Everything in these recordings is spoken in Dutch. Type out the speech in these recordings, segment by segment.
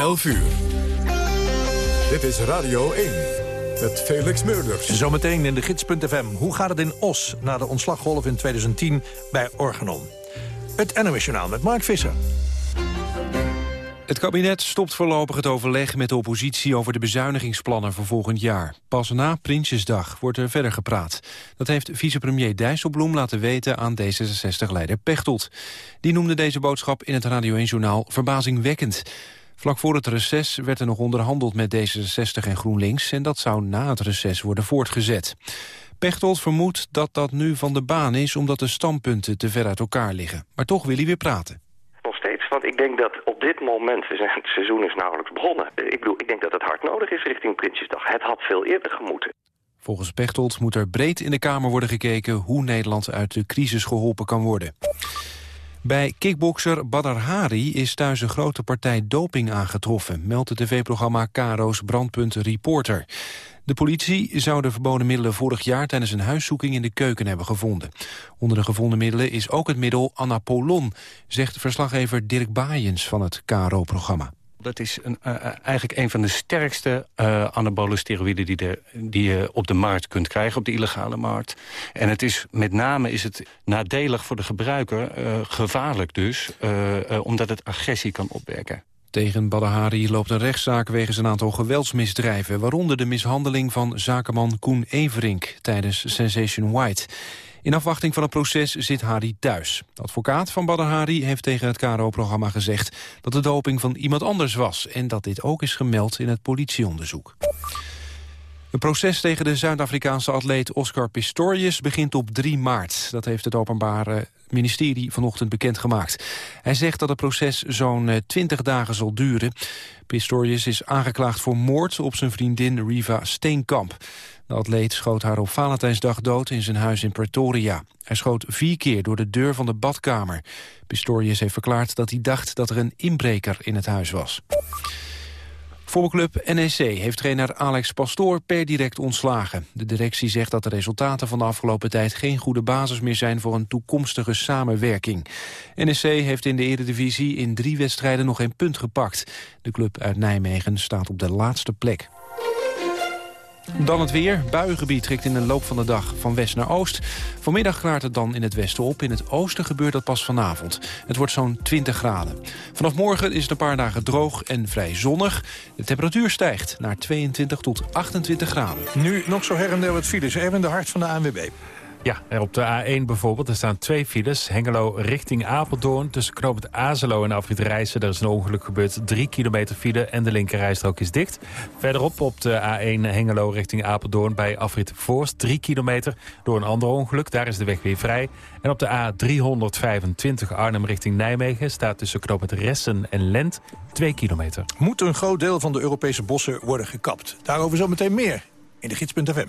11 uur. Dit is Radio 1 met Felix Meurders. Zometeen in de gids.fm. Hoe gaat het in Os na de ontslaggolf in 2010 bij Organon? Het NOS Journaal met Mark Visser. Het kabinet stopt voorlopig het overleg met de oppositie over de bezuinigingsplannen voor volgend jaar. Pas na Prinsjesdag wordt er verder gepraat. Dat heeft vicepremier Dijsselbloem laten weten aan D66-leider Pechtold. Die noemde deze boodschap in het Radio 1-journaal verbazingwekkend. Vlak voor het reces werd er nog onderhandeld met D66 en GroenLinks... en dat zou na het reces worden voortgezet. Pechtold vermoedt dat dat nu van de baan is... omdat de standpunten te ver uit elkaar liggen. Maar toch wil hij weer praten. Nog steeds, want ik denk dat op dit moment... het seizoen is nauwelijks begonnen. Ik bedoel, ik denk dat het hard nodig is richting Prinsjesdag. Het had veel eerder gemoeten. Volgens Pechtold moet er breed in de Kamer worden gekeken... hoe Nederland uit de crisis geholpen kan worden. Bij kickbokser Badr Hari is thuis een grote partij doping aangetroffen... meldt het tv-programma Karo's Brandpunt Reporter. De politie zou de verboden middelen vorig jaar... tijdens een huiszoeking in de keuken hebben gevonden. Onder de gevonden middelen is ook het middel Anapolon... zegt verslaggever Dirk Baaiens van het KRO-programma. Dat is een, uh, eigenlijk een van de sterkste uh, anabole steroïden die, die je op de markt kunt krijgen, op de illegale markt. En het is met name is het nadelig voor de gebruiker, gevaarlijk dus, omdat het agressie kan opwekken. Tegen Badahari loopt een rechtszaak wegens een aantal geweldsmisdrijven... waaronder de mishandeling van zakenman Koen Everink tijdens Sensation White. In afwachting van het proces zit Hari thuis. De advocaat van Badr Hari heeft tegen het KRO-programma gezegd... dat de doping van iemand anders was... en dat dit ook is gemeld in het politieonderzoek. Het proces tegen de Zuid-Afrikaanse atleet Oscar Pistorius begint op 3 maart. Dat heeft het Openbare Ministerie vanochtend bekendgemaakt. Hij zegt dat het proces zo'n 20 eh, dagen zal duren. Pistorius is aangeklaagd voor moord op zijn vriendin Riva Steenkamp. De atleet schoot haar op Valentijnsdag dood in zijn huis in Pretoria. Hij schoot vier keer door de deur van de badkamer. Pistorius heeft verklaard dat hij dacht dat er een inbreker in het huis was. Voetbalclub NEC heeft trainer Alex Pastoor per direct ontslagen. De directie zegt dat de resultaten van de afgelopen tijd geen goede basis meer zijn voor een toekomstige samenwerking. NEC heeft in de Eredivisie in drie wedstrijden nog geen punt gepakt. De club uit Nijmegen staat op de laatste plek. Dan het weer. Buiengebied trekt in de loop van de dag van west naar oost. Vanmiddag klaart het dan in het westen op. In het oosten gebeurt dat pas vanavond. Het wordt zo'n 20 graden. Vanaf morgen is het een paar dagen droog en vrij zonnig. De temperatuur stijgt naar 22 tot 28 graden. Nu nog zo her en der wat files. De Hart van de ANWB. Ja, er op de A1 bijvoorbeeld. Er staan twee files. Hengelo richting Apeldoorn. Tussen knooppunt Azelo en Afrit Rijssen. Er is een ongeluk gebeurd. Drie kilometer file en de linkerrijstrook is dicht. Verderop op de A1 Hengelo richting Apeldoorn bij Afrit Voorst. Drie kilometer door een ander ongeluk. Daar is de weg weer vrij. En op de A325 Arnhem richting Nijmegen... staat tussen knooppunt Ressen en Lent twee kilometer. Moet een groot deel van de Europese bossen worden gekapt? Daarover zometeen meer in de gids.fm.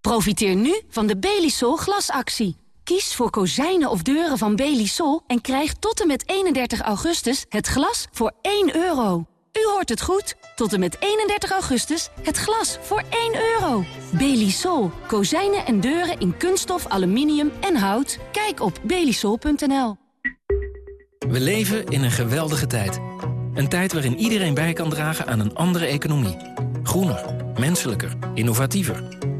Profiteer nu van de Belisol glasactie. Kies voor kozijnen of deuren van Belisol en krijg tot en met 31 augustus het glas voor 1 euro. U hoort het goed. Tot en met 31 augustus het glas voor 1 euro. Belisol. Kozijnen en deuren in kunststof, aluminium en hout. Kijk op belisol.nl. We leven in een geweldige tijd. Een tijd waarin iedereen bij kan dragen aan een andere economie. Groener, menselijker, innovatiever.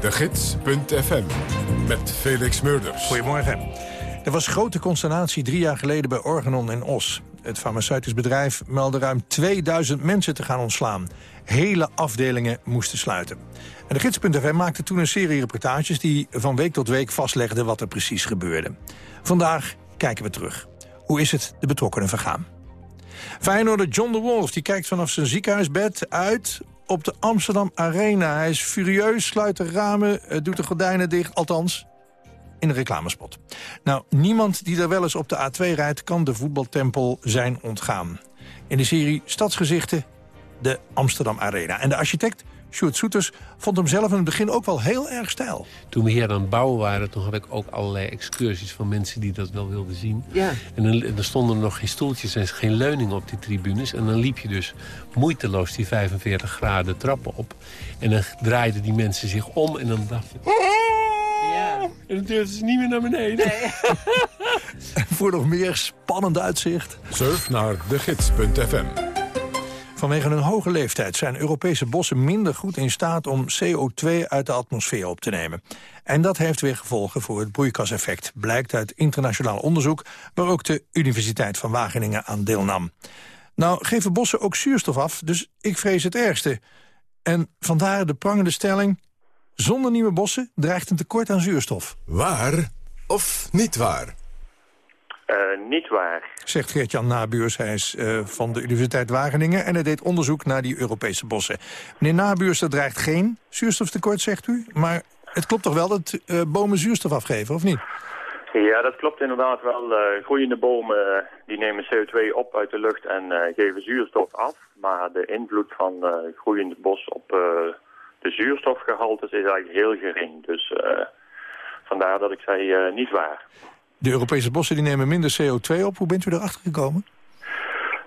De Gids.fm. Met Felix Meurders. Goedemorgen. Er was grote consternatie drie jaar geleden bij Organon in Os. het farmaceutisch bedrijf, meldde ruim 2000 mensen te gaan ontslaan. Hele afdelingen moesten sluiten. En de gids.fm maakte toen een serie reportages... die van week tot week vastlegden wat er precies gebeurde. Vandaag kijken we terug. Hoe is het de betrokkenen vergaan? Feyenoorder John de Wolf die kijkt vanaf zijn ziekenhuisbed uit op de Amsterdam Arena. Hij is furieus, sluit de ramen, eh, doet de gordijnen dicht. Althans, in een reclamespot. Nou, niemand die er wel eens op de A2 rijdt... kan de voetbaltempel zijn ontgaan. In de serie Stadsgezichten de Amsterdam Arena. En de architect Sjoerd Soeters vond hem zelf in het begin ook wel heel erg stijl. Toen we hier aan het bouwen waren, toen had ik ook allerlei excursies van mensen die dat wel wilden zien. Ja. En dan, er stonden er nog geen stoeltjes en geen leuningen op die tribunes. En dan liep je dus moeiteloos die 45 graden trappen op. En dan draaiden die mensen zich om en dan dacht ik... Ja. En dan durfden ze niet meer naar beneden. Nee. voor nog meer spannend uitzicht... Surf naar degids.fm Vanwege hun hoge leeftijd zijn Europese bossen minder goed in staat om CO2 uit de atmosfeer op te nemen. En dat heeft weer gevolgen voor het broeikaseffect, blijkt uit internationaal onderzoek waar ook de Universiteit van Wageningen aan deelnam. Nou geven bossen ook zuurstof af, dus ik vrees het ergste. En vandaar de prangende stelling, zonder nieuwe bossen dreigt een tekort aan zuurstof. Waar of niet waar? Uh, niet waar. Zegt Geert-Jan Nabuurs, hij is uh, van de Universiteit Wageningen... en hij deed onderzoek naar die Europese bossen. Meneer Nabuurs, er dreigt geen zuurstoftekort, zegt u. Maar het klopt toch wel dat uh, bomen zuurstof afgeven, of niet? Ja, dat klopt inderdaad wel. groeiende bomen die nemen CO2 op uit de lucht en geven zuurstof af. Maar de invloed van groeiende bos op de zuurstofgehaltes is eigenlijk heel gering. Dus vandaar dat ik zei niet waar. De Europese bossen die nemen minder CO2 op. Hoe bent u erachter gekomen?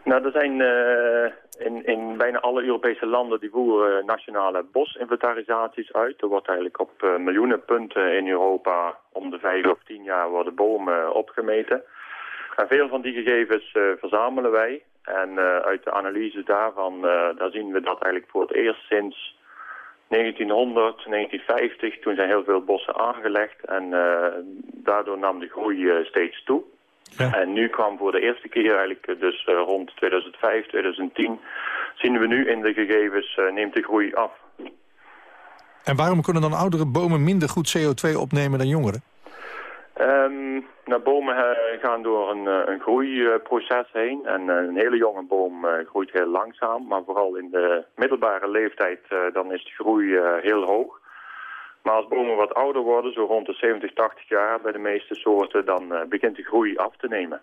Nou, er zijn uh, in, in bijna alle Europese landen die voeren nationale bosinventarisaties uit. Er wordt eigenlijk op uh, miljoenen punten in Europa om de vijf of tien jaar worden bomen opgemeten. En veel van die gegevens verzamelen wij. En uit de analyse daarvan daar zien we dat eigenlijk voor het eerst sinds 1900, 1950, toen zijn heel veel bossen aangelegd en uh, daardoor nam de groei uh, steeds toe. Ja. En nu kwam voor de eerste keer eigenlijk, eh, dus rond 2005, 2010, zien we nu in de gegevens, neemt de groei af. En waarom kunnen dan oudere bomen minder goed CO2 opnemen dan jongeren? Um, nou, bomen uh, gaan door een, uh, een groeiproces heen. En uh, een hele jonge boom groeit heel langzaam. Maar vooral in de middelbare leeftijd dan is de groei heel hoog. Maar als bomen wat ouder worden, zo rond de 70, 80 jaar bij de meeste soorten, dan begint de groei af te nemen.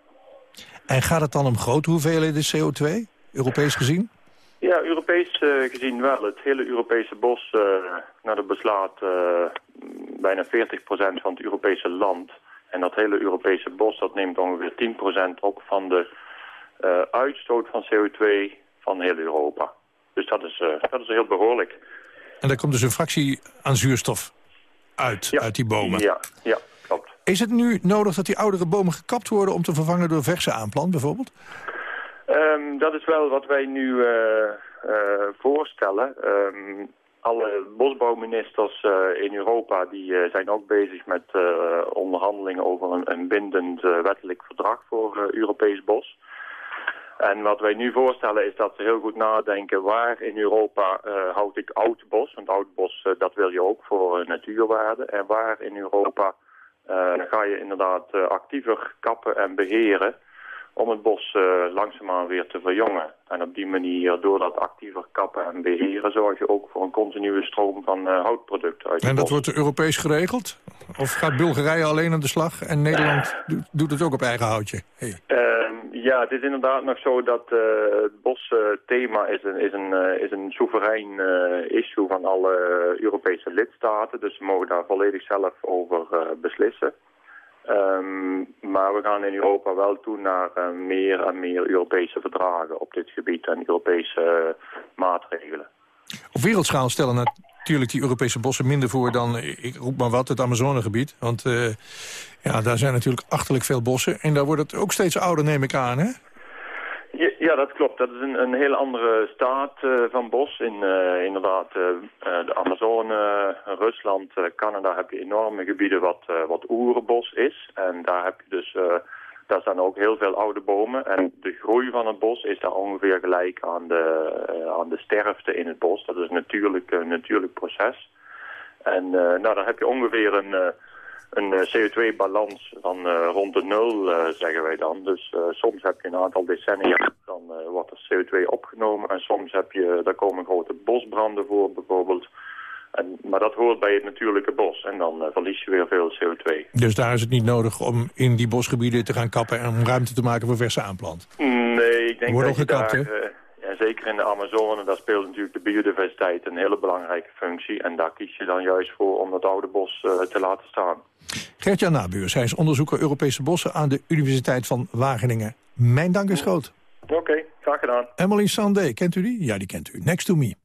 En gaat het dan om grote hoeveelheden CO2, Europees gezien? Ja, Europees gezien wel. Het hele Europese bos, nou, dat beslaat bijna 40% van het Europese land. En dat hele Europese bos dat neemt ongeveer 10% op van de uh, uitstoot van CO2 van heel Europa. Dus dat is, uh, dat is heel behoorlijk. En daar komt dus een fractie aan zuurstof uit, uit die bomen? Ja, ja, klopt. Is het nu nodig dat die oudere bomen gekapt worden... om te vervangen door verse aanplant bijvoorbeeld? Um, dat is wel wat wij nu uh, voorstellen. Um, alle bosbouwministers uh, in Europa die, uh, zijn ook bezig met uh, onderhandelingen over een, een bindend wettelijk verdrag voor Europees bos. En wat wij nu voorstellen is dat ze heel goed nadenken waar in Europa houd ik oud bos. Want oud bos dat wil je ook voor natuurwaarde. En waar in Europa ga je inderdaad actiever kappen en beheren om het bos uh, langzaamaan weer te verjongen. En op die manier, door dat actiever kappen en beheren... zorg je ook voor een continue stroom van uh, houtproducten uit En dat wordt Europees geregeld? Of gaat Bulgarije alleen aan de slag en Nederland doet het ook op eigen houtje? Hey. Uh, ja, het is inderdaad nog zo dat uh, het bosthema is een, is een, is een soeverein issue van alle Europese lidstaten. Dus ze mogen daar volledig zelf over beslissen. Um, maar we gaan in Europa wel toe naar uh, meer en meer Europese verdragen op dit gebied en Europese uh, maatregelen. Op wereldschaal stellen natuurlijk die Europese bossen minder voor dan, ik roep maar wat, het Amazonegebied. Want ja, daar zijn natuurlijk achterlijk veel bossen en daar wordt het ook steeds ouder, neem ik aan, hè? Ja, dat klopt. Dat is een, een hele andere staat uh, van bos. In, uh, inderdaad, uh, de Amazone, Rusland, Canada heb je enorme gebieden wat, wat oerenbos is. En daar heb je dus Daar staan ook heel veel oude bomen. En de groei van het bos is daar ongeveer gelijk aan de, aan de sterfte in het bos. Dat is natuurlijk een natuurlijk proces. En nou, dan heb je ongeveer een, een CO2-balans van rond de nul, zeggen wij dan. Dus soms heb je een aantal decennia, dan wordt er CO2 opgenomen. En soms heb je, daar komen grote bosbranden voor bijvoorbeeld... En, maar dat hoort bij het natuurlijke bos. En dan uh, verlies je weer veel CO2. Dus daar is het niet nodig om in die bosgebieden te gaan kappen... en om ruimte te maken voor verse aanplant? Nee, ik denk Wordt dat je gekapt, daar... Uh, ja, zeker in de Amazone, daar speelt natuurlijk de biodiversiteit een hele belangrijke functie. En daar kies je dan juist voor om dat oude bos uh, te laten staan. Gert-Jan Nabuurs, hij is onderzoeker Europese bossen... aan de Universiteit van Wageningen. Mijn dank is groot. Oké, okay, graag gedaan. Emily Sandé, kent u die? Ja, die kent u. Next to me.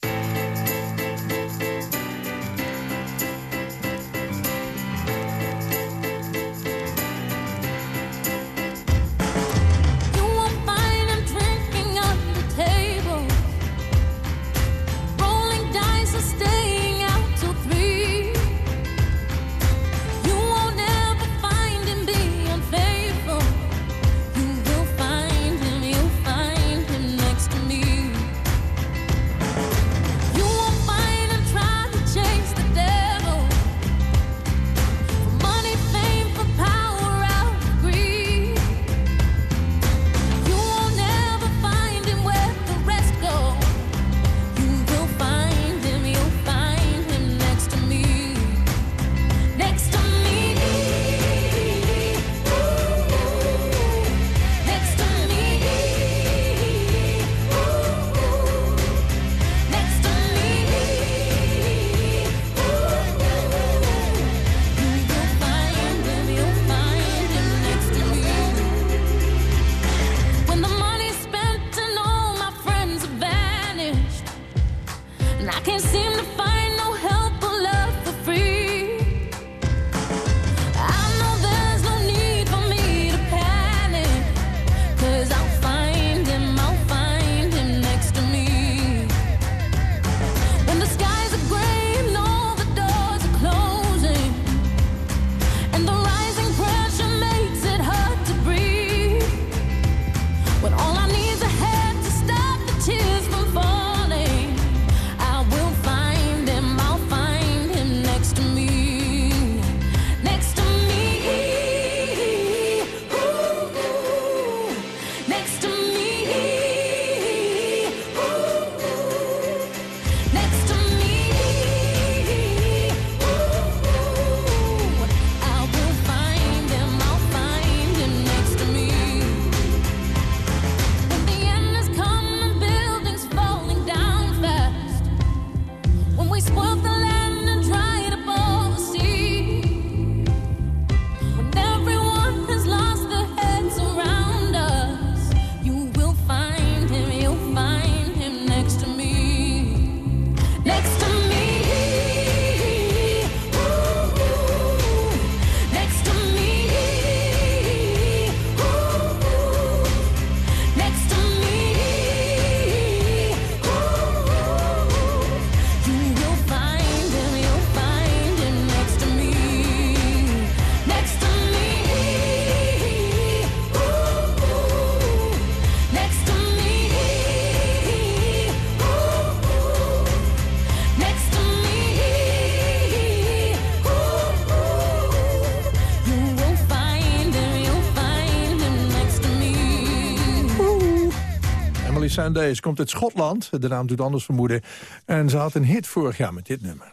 Sundays komt uit Schotland. De naam doet anders vermoeden. En ze had een hit vorig jaar met dit nummer.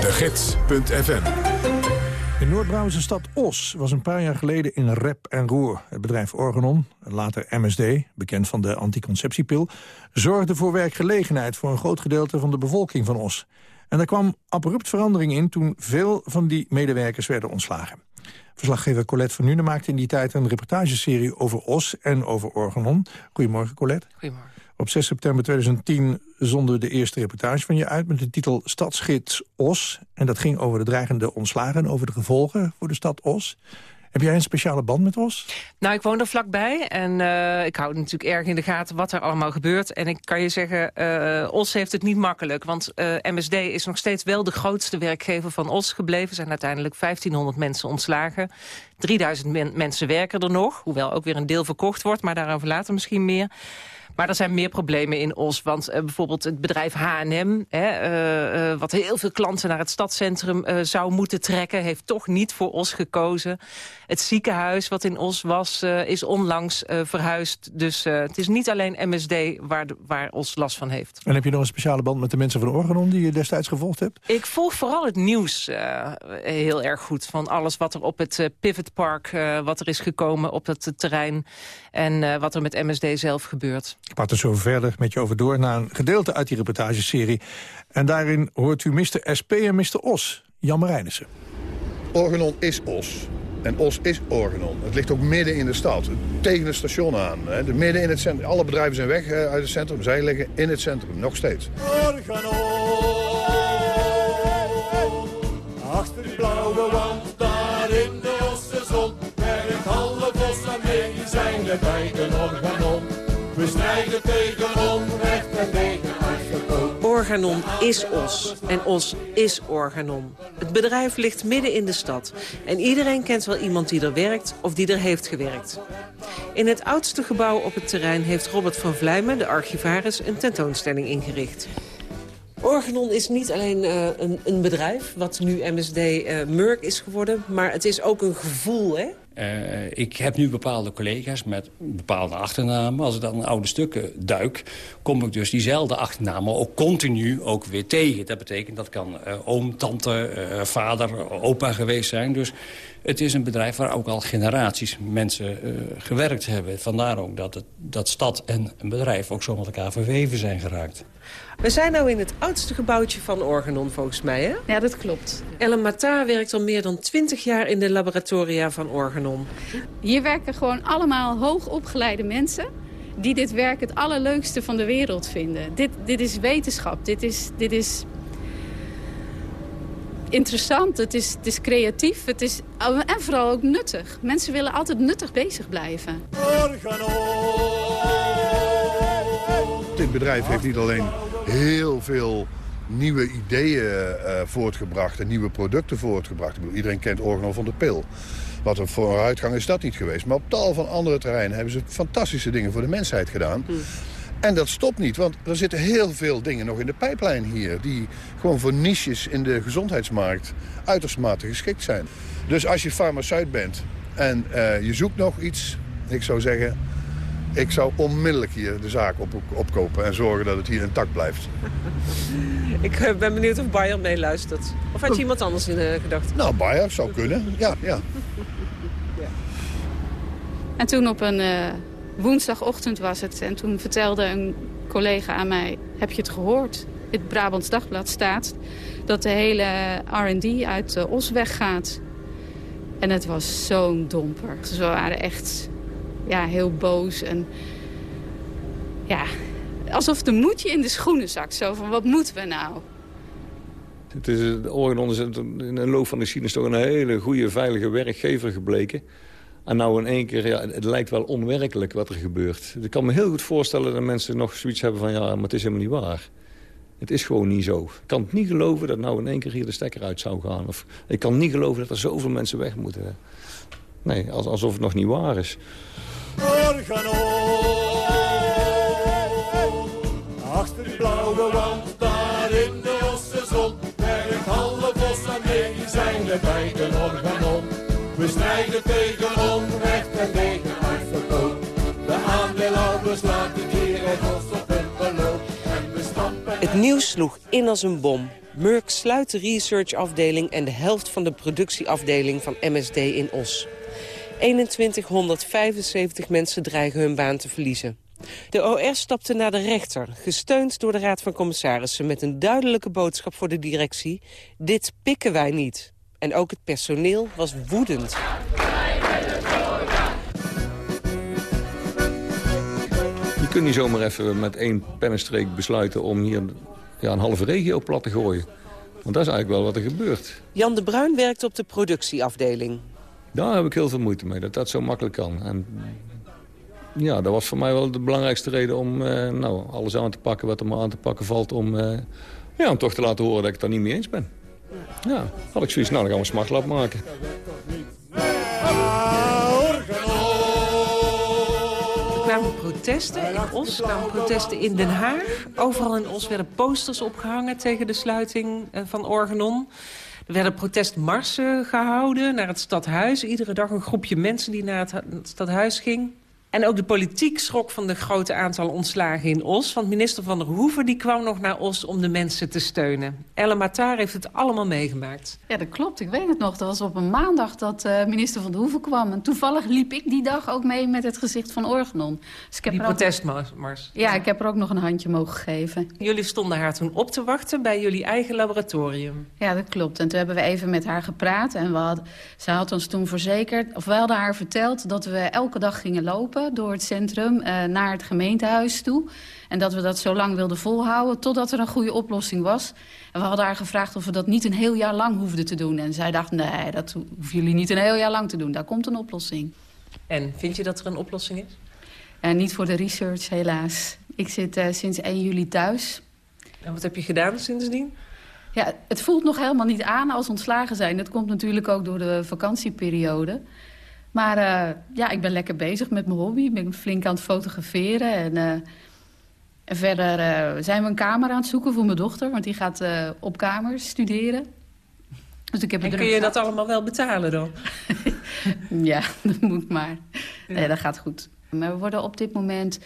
De Gids.fm de Noord-Brabantse stad Os was een paar jaar geleden in rep en roer. Het bedrijf Organon, later MSD, bekend van de anticonceptiepil... zorgde voor werkgelegenheid voor een groot gedeelte van de bevolking van Os. En er kwam abrupt verandering in toen veel van die medewerkers werden ontslagen. Verslaggever Colette van Nuenen maakte in die tijd een reportageserie over Os en over Organon. Goedemorgen Colette. Goedemorgen. Op 6 september 2010 zonden de eerste reportage van je uit... met de titel Stadsgids Os. En dat ging over de dreigende ontslagen... over de gevolgen voor de stad Os. Heb jij een speciale band met Os? Nou, ik woon er vlakbij en uh, ik hou natuurlijk erg in de gaten wat er allemaal gebeurt. En ik kan je zeggen, uh, Os heeft het niet makkelijk. Want uh, MSD is nog steeds wel de grootste werkgever van Os gebleven. Er zijn uiteindelijk 1500 mensen ontslagen. 3000 men mensen werken er nog, hoewel ook weer een deel verkocht wordt. Maar daarover later misschien meer. Maar er zijn meer problemen in Os. Want uh, bijvoorbeeld het bedrijf H&M... Uh, uh, wat heel veel klanten naar het stadscentrum zou moeten trekken... heeft toch niet voor Os gekozen. Het ziekenhuis wat in Os was, is onlangs verhuisd. Dus het is niet alleen MSD waar, de, waar Os last van heeft. En heb je nog een speciale band met de mensen van Organon... die je destijds gevolgd hebt? Ik volg vooral het nieuws heel erg goed. Van alles wat er op het Pivot Park, wat er is gekomen op het terrein... en uh, wat er met MSD zelf gebeurt. Ik praat er zo verder met je over door... naar een gedeelte uit die reportageserie. En daarin hoort u Mr. SP en Mr. Os, Jan Marijnissen. Organon is Os. En Os is Organon. Het ligt ook midden in de stad, tegen het station aan. Hè. De midden in het centrum. Alle bedrijven zijn weg uit het centrum. Zij liggen in het centrum, nog steeds. Organon, achter die blauwe wand, We strijden tegen onrecht en uitverkoop. Organon is Os en Os is Organon. Het bedrijf ligt midden in de stad. En iedereen kent wel iemand die er werkt of die er heeft gewerkt. In het oudste gebouw op het terrein heeft Robert van Vlijmen, de archivaris, een tentoonstelling ingericht. Organon is niet alleen uh, een, een, bedrijf, wat nu MSD uh, Merck is geworden... maar het is ook een gevoel, hè? Uh, ik heb nu bepaalde collega's met bepaalde achternamen. Als ik dan oude stukken duik, kom ik dus diezelfde achternamen ook continu ook weer tegen. Dat betekent dat kan uh, oom, tante, uh, vader, opa geweest zijn. Dus het is een bedrijf waar ook al generaties mensen gewerkt hebben. Vandaar ook dat, het, dat stad en een bedrijf ook zo met elkaar verweven zijn geraakt. We zijn nou in het oudste gebouwtje van Organon, volgens mij, hè? Ja, dat klopt. Ellen Matar werkt al meer dan 20 jaar in de laboratoria van Organon. Hier werken gewoon allemaal hoogopgeleide mensen... die dit werk het allerleukste van de wereld vinden. Dit, dit is wetenschap, dit is, dit is interessant, het is, het is creatief het is, en vooral ook nuttig. Mensen willen altijd nuttig bezig blijven. Organon. Dit bedrijf heeft niet alleen heel veel nieuwe ideeën uh, voortgebracht en nieuwe producten voortgebracht. Ik bedoel, iedereen kent Organon van de pil. Wat een vooruitgang is dat niet geweest. Maar op tal van andere terreinen hebben ze fantastische dingen voor de mensheid gedaan. Hmm. En dat stopt niet, want er zitten heel veel dingen nog in de pijplijn hier... die gewoon voor niches in de gezondheidsmarkt uiterst mate geschikt zijn. Dus als je farmaceut bent en uh, je zoekt nog iets... ik zou zeggen, ik zou onmiddellijk hier de zaak op, opkopen en zorgen dat het hier intact blijft. Ik ben benieuwd of Bayer meeluistert. Of had je iemand anders in uh, gedacht? Nou, Bayer zou kunnen, ja. ja. ja. En toen op een uh, woensdagochtend was het. En toen vertelde een collega aan mij, heb je het gehoord? In het Brabants Dagblad staat dat de hele R&D uit uh, Os weggaat. En het was zo'n domper. Ze waren echt ja, heel boos. En ja, alsof de moedje in de schoenen zakt. Zo van, wat moeten we nou? Het is, is in de loop van de geschiedenis toch een hele goede, veilige werkgever gebleken. En nou in één keer, ja, het lijkt wel onwerkelijk wat er gebeurt. Ik kan me heel goed voorstellen dat mensen nog zoiets hebben van... ja, maar het is helemaal niet waar. Het is gewoon niet zo. Ik kan het niet geloven dat nou in één keer hier de stekker uit zou gaan. Of ik kan niet geloven dat er zoveel mensen weg moeten. Nee, alsof het nog niet waar is. Organon. Achter die blauwe wand, daar in de Osterzon. Werkt alle bos aan mee, zijn de Organon. We strijden tegen onrecht en tegen uitverkoop. De aandeelhouders laten hier het ons op hun beloop. Het nieuws sloeg in als een bom. Merck sluit de researchafdeling en de helft van de productieafdeling van MSD in Os. 2175 mensen dreigen hun baan te verliezen. De OR stapte naar de rechter, gesteund door de Raad van Commissarissen... met een duidelijke boodschap voor de directie. Dit pikken wij niet. En ook het personeel was woedend. Je kunt niet zomaar even met één pennenstreek besluiten... om hier ja, een halve regio plat te gooien. Want dat is eigenlijk wel wat er gebeurt. Jan de Bruin werkt op de productieafdeling. Daar heb ik heel veel moeite mee, dat dat zo makkelijk kan. En ja, dat was voor mij wel de belangrijkste reden om eh, nou, alles aan te pakken wat er maar aan te pakken valt. Om, eh, ja, om toch te laten horen dat ik het daar niet mee eens ben. Ja, had ik zoiets, nou dan gaan we smartlap maken. Er kwamen protesten in Os, er kwamen protesten in Den Haag. Overal in Os werden posters opgehangen tegen de sluiting eh, van Organon. Er werden protestmarsen gehouden naar het stadhuis. Iedere dag een groepje mensen die naar het, het stadhuis ging. En ook de politiek schrok van de grote aantal ontslagen in Os. Want minister Van der Hoeven die kwam nog naar Os om de mensen te steunen. Elle Matar heeft het allemaal meegemaakt. Ja, dat klopt. Ik weet het nog. Dat was op een maandag dat uh, minister Van der Hoeven kwam. En toevallig liep ik die dag ook mee met het gezicht van Organon. Dus ik heb die protestmars. Ja, ik heb er ook nog een handje mogen geven. Jullie stonden haar toen op te wachten bij jullie eigen laboratorium. Ja, dat klopt. En toen hebben we even met haar gepraat. En we had, ze had ons toen verzekerd, of we hadden haar verteld... dat we elke dag gingen lopen door het centrum uh, naar het gemeentehuis toe. En dat we dat zo lang wilden volhouden totdat er een goede oplossing was. En we hadden haar gevraagd of we dat niet een heel jaar lang hoefden te doen. En zij dacht, nee, dat hoeven jullie niet een heel jaar lang te doen. Daar komt een oplossing. En vind je dat er een oplossing is? En niet voor de research, helaas. Ik zit uh, sinds 1 juli thuis. En wat heb je gedaan sindsdien? Ja, het voelt nog helemaal niet aan als ontslagen zijn. Dat komt natuurlijk ook door de vakantieperiode. Maar uh, ja, ik ben lekker bezig met mijn hobby. Ik ben flink aan het fotograferen. En, uh, en verder uh, zijn we een kamer aan het zoeken voor mijn dochter. Want die gaat op kamer studeren. Dus ik heb en kun je dat allemaal wel betalen dan? ja, dat moet maar. Ja. Nee, dat gaat goed. Maar we worden op dit moment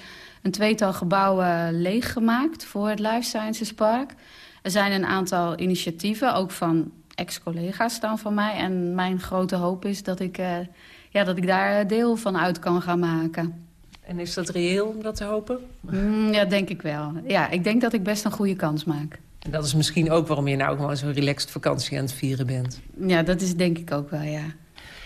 een tweetal gebouwen leeggemaakt voor het Life Sciences Park. Er zijn een aantal initiatieven, ook van ex-collega's dan van mij. En mijn grote hoop is dat ik ja, dat ik daar deel van uit kan gaan maken. En is dat reëel om dat te hopen? Mm, ja, denk ik wel. Ja, ik denk dat ik best een goede kans maak. En dat is misschien ook waarom je nou gewoon zo'n relaxed vakantie aan het vieren bent. Ja, dat is denk ik ook wel, ja.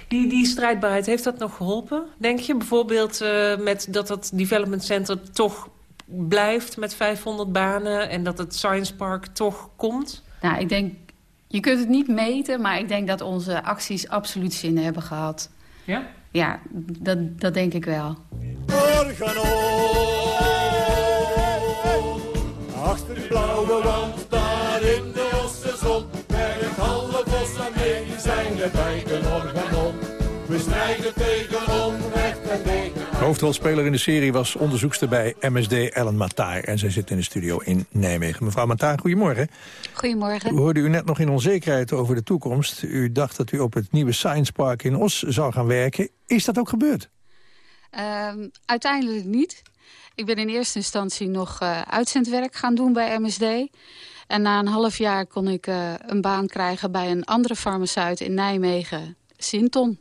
Die, die strijdbaarheid, heeft dat nog geholpen, denk je? Bijvoorbeeld uh, met dat het development center toch blijft met 500 banen... en dat het Science Park toch komt? Nou, ik denk... Je kunt het niet meten, maar ik denk dat onze acties absoluut zin hebben gehad. Ja? Ja, dat, dat denk ik wel. Achter de blauwe wand, Hoofdrolspeler in de serie was onderzoekster bij MSD Ellen Mataar. En zij zit in de studio in Nijmegen. Mevrouw Mataar, goedemorgen. Goedemorgen. We hoorden u net nog in onzekerheid over de toekomst. U dacht dat u op het nieuwe Science Park in Os zou gaan werken. Is dat ook gebeurd? Uh, uiteindelijk niet. Ik ben in eerste instantie nog uh, uitzendwerk gaan doen bij MSD. En na een half jaar kon ik uh, een baan krijgen bij een andere farmaceut in Nijmegen, Sinton.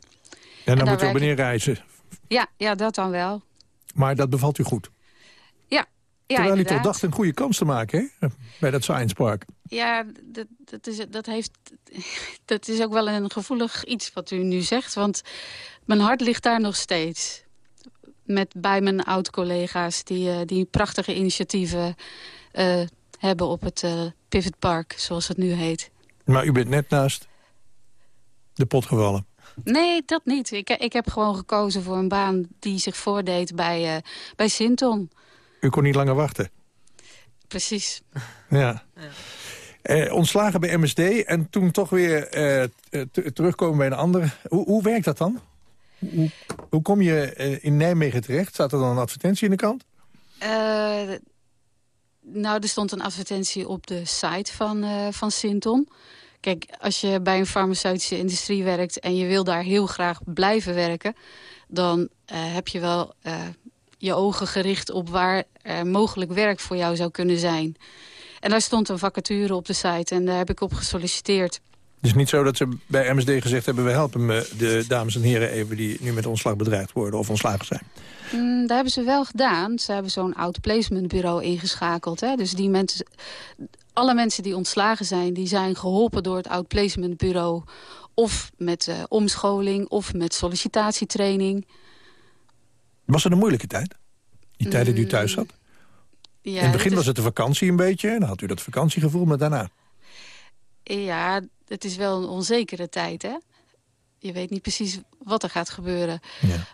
En dan en moet u wanneer reizen? Ja, ja, dat dan wel. Maar dat bevalt u goed? Ja, ja Terwijl u toch dacht een goede kans te maken, hè? Bij dat Science Park. Ja, dat, dat, is, dat, heeft, dat is ook wel een gevoelig iets wat u nu zegt. Want mijn hart ligt daar nog steeds. Met, bij mijn oud-collega's die, uh, die prachtige initiatieven uh, hebben op het uh, Pivot Park, zoals het nu heet. Maar u bent net naast de pot gevallen. Nee, dat niet. Ik, ik heb gewoon gekozen voor een baan die zich voordeed bij, uh, bij Sinton. U kon niet langer wachten? Precies. Ja. ja. Uh, ontslagen bij MSD en toen toch weer uh, terugkomen bij een ander. Hoe, hoe werkt dat dan? Hoe, hoe kom je in Nijmegen terecht? Staat er dan een advertentie in de krant? nou, er stond een advertentie op de site van, van Sinton. Kijk, als je bij een farmaceutische industrie werkt... en je wil daar heel graag blijven werken... dan uh, heb je wel uh, je ogen gericht op waar er mogelijk werk voor jou zou kunnen zijn. En daar stond een vacature op de site en daar heb ik op gesolliciteerd. Het is niet zo dat ze bij MSD gezegd hebben... we helpen de dames en heren even die nu met ontslag bedreigd worden... of ontslagen zijn. Mm, dat hebben ze wel gedaan. Ze hebben zo'n outplacement bureau ingeschakeld. Hè? Dus die mensen, alle mensen die ontslagen zijn... die zijn geholpen door het outplacement bureau... of met uh, omscholing of met sollicitatietraining. Was het een moeilijke tijd? Die tijd dat u thuis zat? Ja, In het begin is... was het de vakantie een beetje. Dan had u dat vakantiegevoel, maar daarna? Ja, het is wel een onzekere tijd, hè? je weet niet precies wat er gaat gebeuren. Ja.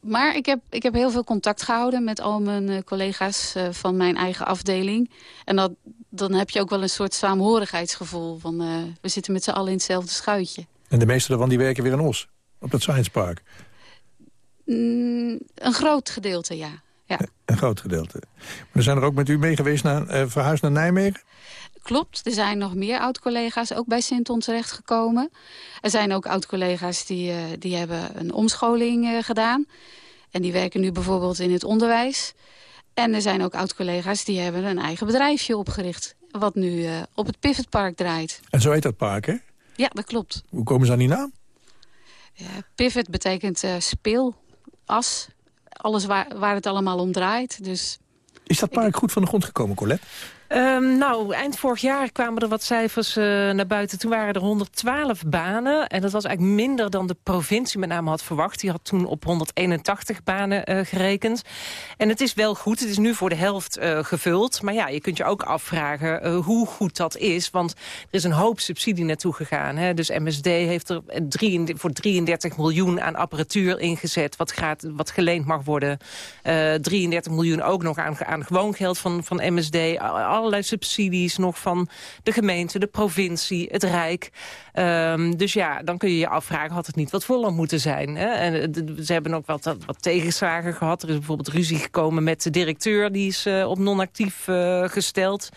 Maar ik heb, ik heb heel veel contact gehouden met al mijn uh, collega's uh, van mijn eigen afdeling. En dat, dan heb je ook wel een soort saamhorigheidsgevoel. Van, uh, we zitten met z'n allen in hetzelfde schuitje. En de meeste daarvan die werken weer in Os, op het Science Park? Mm, een groot gedeelte, ja. ja. Een groot gedeelte. Maar er zijn er ook met u mee geweest naar, verhuisd naar Nijmegen? Klopt, er zijn nog meer oud-collega's ook bij Sinton terechtgekomen. Er zijn ook oud-collega's die, uh, die hebben een omscholing uh, gedaan. En die werken nu bijvoorbeeld in het onderwijs. En er zijn ook oud-collega's die hebben een eigen bedrijfje opgericht. Wat nu uh, op het Pivotpark draait. En zo heet dat park, hè? Ja, dat klopt. Hoe komen ze aan die naam? Ja, pivot betekent speel, as. Alles waar, waar het allemaal om draait. Dus... Is dat park goed van de grond gekomen, Colette? Um, nou, eind vorig jaar kwamen er wat cijfers uh, naar buiten. Toen waren er 112 banen. En dat was eigenlijk minder dan de provincie met name had verwacht. Die had toen op 181 banen uh, gerekend. En het is wel goed. Het is nu voor de helft uh, gevuld. Maar ja, je kunt je ook afvragen hoe goed dat is. Want er is een hoop subsidie naartoe gegaan. Hè? Dus MSD heeft er voor 33 miljoen aan apparatuur ingezet. Wat, gaat, wat geleend mag worden. 33 miljoen ook nog aan, aan gewoon geld van, van MSD allerlei subsidies nog van de gemeente, de provincie, het Rijk. Um, dus ja, dan kun je je afvragen, had het niet wat voller moeten zijn? Hè? En eh, ze hebben ook wat, wat tegenslagen gehad. Er is bijvoorbeeld ruzie gekomen met de directeur, die is uh, op non-actief uh, gesteld.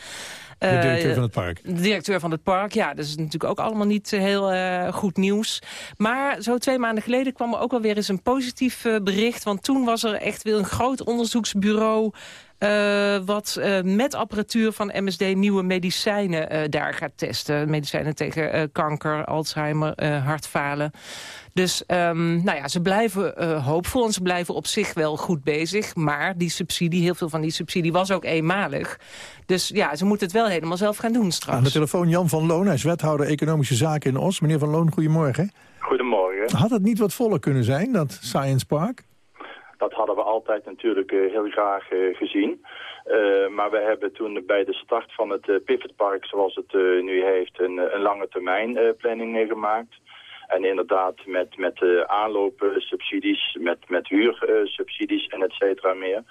De directeur van het park. De directeur van het park, ja. Dat is natuurlijk ook allemaal niet heel uh, goed nieuws. Maar zo twee maanden geleden kwam er ook wel weer eens een positief uh, bericht. Want toen was er echt weer een groot onderzoeksbureau... Uh, wat uh, met apparatuur van MSD nieuwe medicijnen uh, daar gaat testen. Medicijnen tegen kanker, Alzheimer, hartfalen. Dus um, nou ja, ze blijven hoopvol en ze blijven op zich wel goed bezig. Maar die subsidie, heel veel van die subsidie was ook eenmalig. Dus ja, ze moeten het wel helemaal zelf gaan doen straks. Aan de telefoon Jan van Loon, hij is wethouder Economische Zaken in Os. Meneer van Loon, goedemorgen. Goedemorgen. Had het niet wat voller kunnen zijn, dat Science Park? Dat hadden we altijd natuurlijk uh, heel graag uh, gezien. Uh, maar we hebben toen bij de start van het uh, Pivotpark, zoals het uh, nu heeft, een, een lange termijn planning gemaakt. En inderdaad met, met aanloopsubsidies, met, met huursubsidies en et cetera meer.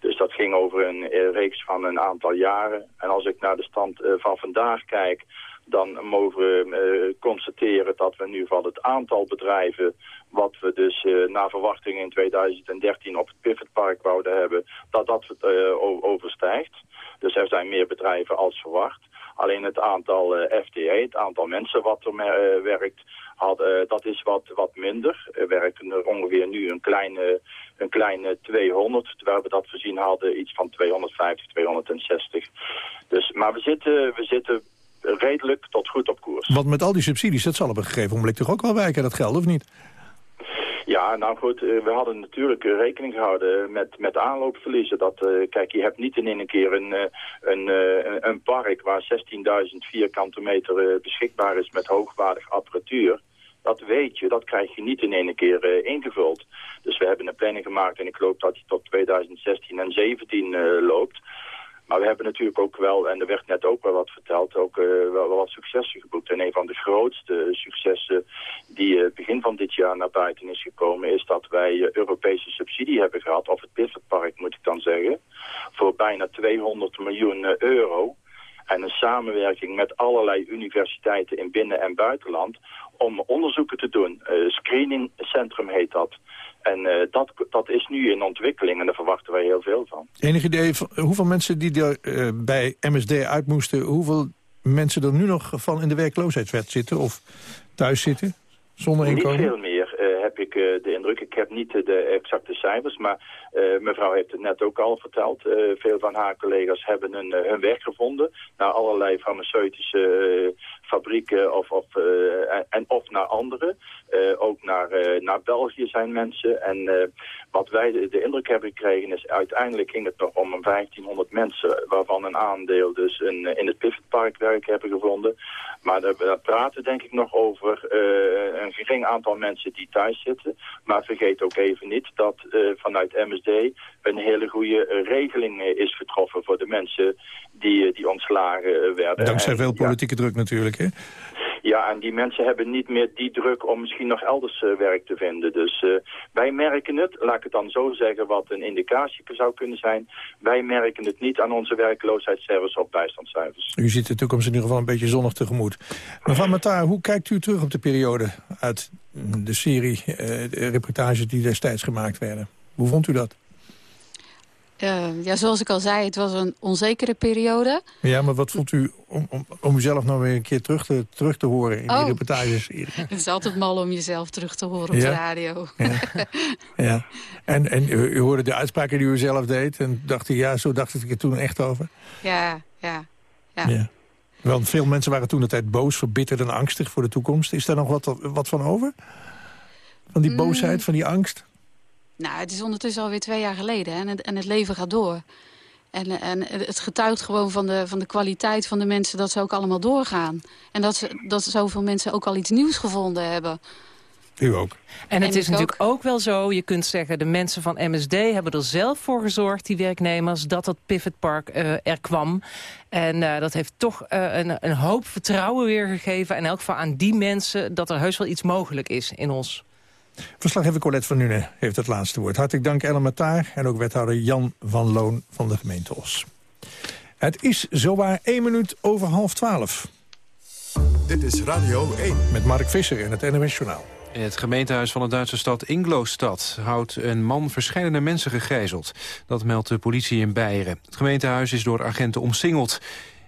Dus dat ging over een reeks van een aantal jaren. En als ik naar de stand van vandaag kijk, dan mogen we uh, constateren dat we nu van het aantal bedrijven... wat we dus uh, naar verwachting in 2013 op het Pivotpark wouden hebben... dat dat uh, overstijgt. Dus er zijn meer bedrijven als verwacht. Alleen het aantal FTE, het aantal mensen wat er werkt... Had, dat is wat, wat minder. Er werken er ongeveer nu een kleine, een kleine 200. Terwijl we dat voorzien hadden iets van 250, 260. Dus, maar we zitten, we zitten redelijk tot goed op koers. Want met al die subsidies, dat zal op een gegeven moment toch ook wel wijken, dat geld, of niet? Ja, nou goed, we hadden natuurlijk rekening gehouden met, met aanloopverliezen. Dat, uh, kijk, je hebt niet in één keer een, een, een, een park waar 16.000 vierkante meter beschikbaar is met hoogwaardig apparatuur. Dat weet je, dat krijg je niet in één keer uh, ingevuld. Dus we hebben een planning gemaakt en ik geloof dat die tot 2016 en 2017 uh, loopt. Maar we hebben natuurlijk ook wel, en er werd net ook wel wat verteld, ook uh, wel, wat successen geboekt. En een van de grootste successen die uh, begin van dit jaar naar buiten is gekomen, is dat wij uh, Europese subsidie hebben gehad, of het Pivotpark moet ik dan zeggen, voor bijna 200 miljoen euro. En een samenwerking met allerlei universiteiten in binnen- en buitenland om onderzoeken te doen. screeningcentrum heet dat. En uh, dat, dat is nu in ontwikkeling en daar verwachten wij heel veel van. Enig idee van hoeveel mensen die er uh, bij MSD uit moesten... hoeveel mensen er nu nog van in de werkloosheidswet zitten of thuis zitten? Zonder inkomen? Niet veel meer uh, heb ik de indruk. Ik heb niet de exacte cijfers, maar mevrouw heeft het net ook al verteld. veel van haar collega's hebben hun, hun weg gevonden naar allerlei farmaceutische fabrieken of, of, uh, en, of naar andere. Uh, ook naar, uh, naar België zijn mensen. En wat wij de, de, indruk hebben gekregen is uiteindelijk ging het nog om een 1500 mensen... waarvan een aandeel dus in, in het Pivotpark werk hebben gevonden. Maar daar praten denk ik nog over een gering aantal mensen die thuis zitten. Maar vergeet ook even niet dat vanuit MSD een hele goede regeling is getroffen... voor de mensen die, die ontslagen werden. Dankzij veel politieke druk natuurlijk, Ja, en die mensen hebben niet meer die druk om misschien nog elders eh, werk te vinden. Dus eh, wij merken het, laat ik het dan zo zeggen, wat een indicatie zou kunnen zijn. Wij merken het niet aan onze werkloosheidscijfers of bijstandscijfers. U ziet de toekomst in ieder geval een beetje zonnig tegemoet. Mevrouw Matar, hoe kijkt u terug op de periode uit de serie uh, reportages die destijds gemaakt werden? Hoe vond u dat? Uh, ja, zoals ik al zei, het was een onzekere periode. Ja, maar wat vond u om, om, om uzelf nou weer een keer terug te, terug te horen in oh. die reportages? het is altijd mal om jezelf terug te horen op ja? de radio. Ja, ja. En, en u, u, hoorde de uitspraken die u zelf deed en dacht u, ja, zo dacht ik er toen echt over? Ja, ja, ja. ja. Want veel mensen waren toen de tijd boos, verbitterd en angstig voor de toekomst. Is daar nog wat, wat van over? Van die boosheid, mm. van die angst? Nou, het is ondertussen alweer twee jaar geleden hè, en, het, en het leven gaat door. En, en het getuigt gewoon van de, van de kwaliteit van de mensen dat ze ook allemaal doorgaan. En dat, ze, dat zoveel mensen ook al iets nieuws gevonden hebben. U ook. En het is natuurlijk ook. wel zo, je kunt zeggen... de mensen van MSD hebben er zelf voor gezorgd, die werknemers... dat dat Pivotpark uh, er kwam. En uh, dat heeft toch uh, een, een hoop vertrouwen weer gegeven... en elk geval aan die mensen dat er heus wel iets mogelijk is in ons. Verslaggever Colette van Nuenen heeft het laatste woord. Hartelijk dank Ellen Mataar en ook wethouder Jan van Loon van de gemeente Os. Het is zowaar één minuut over half twaalf. Dit is Radio 1. Met Mark Visser in het NOS Journaal. In het gemeentehuis van de Duitse stad Ingolstadt houdt een man verschillende mensen gegijzeld. Dat meldt de politie in Beieren. Het gemeentehuis is door agenten omsingeld.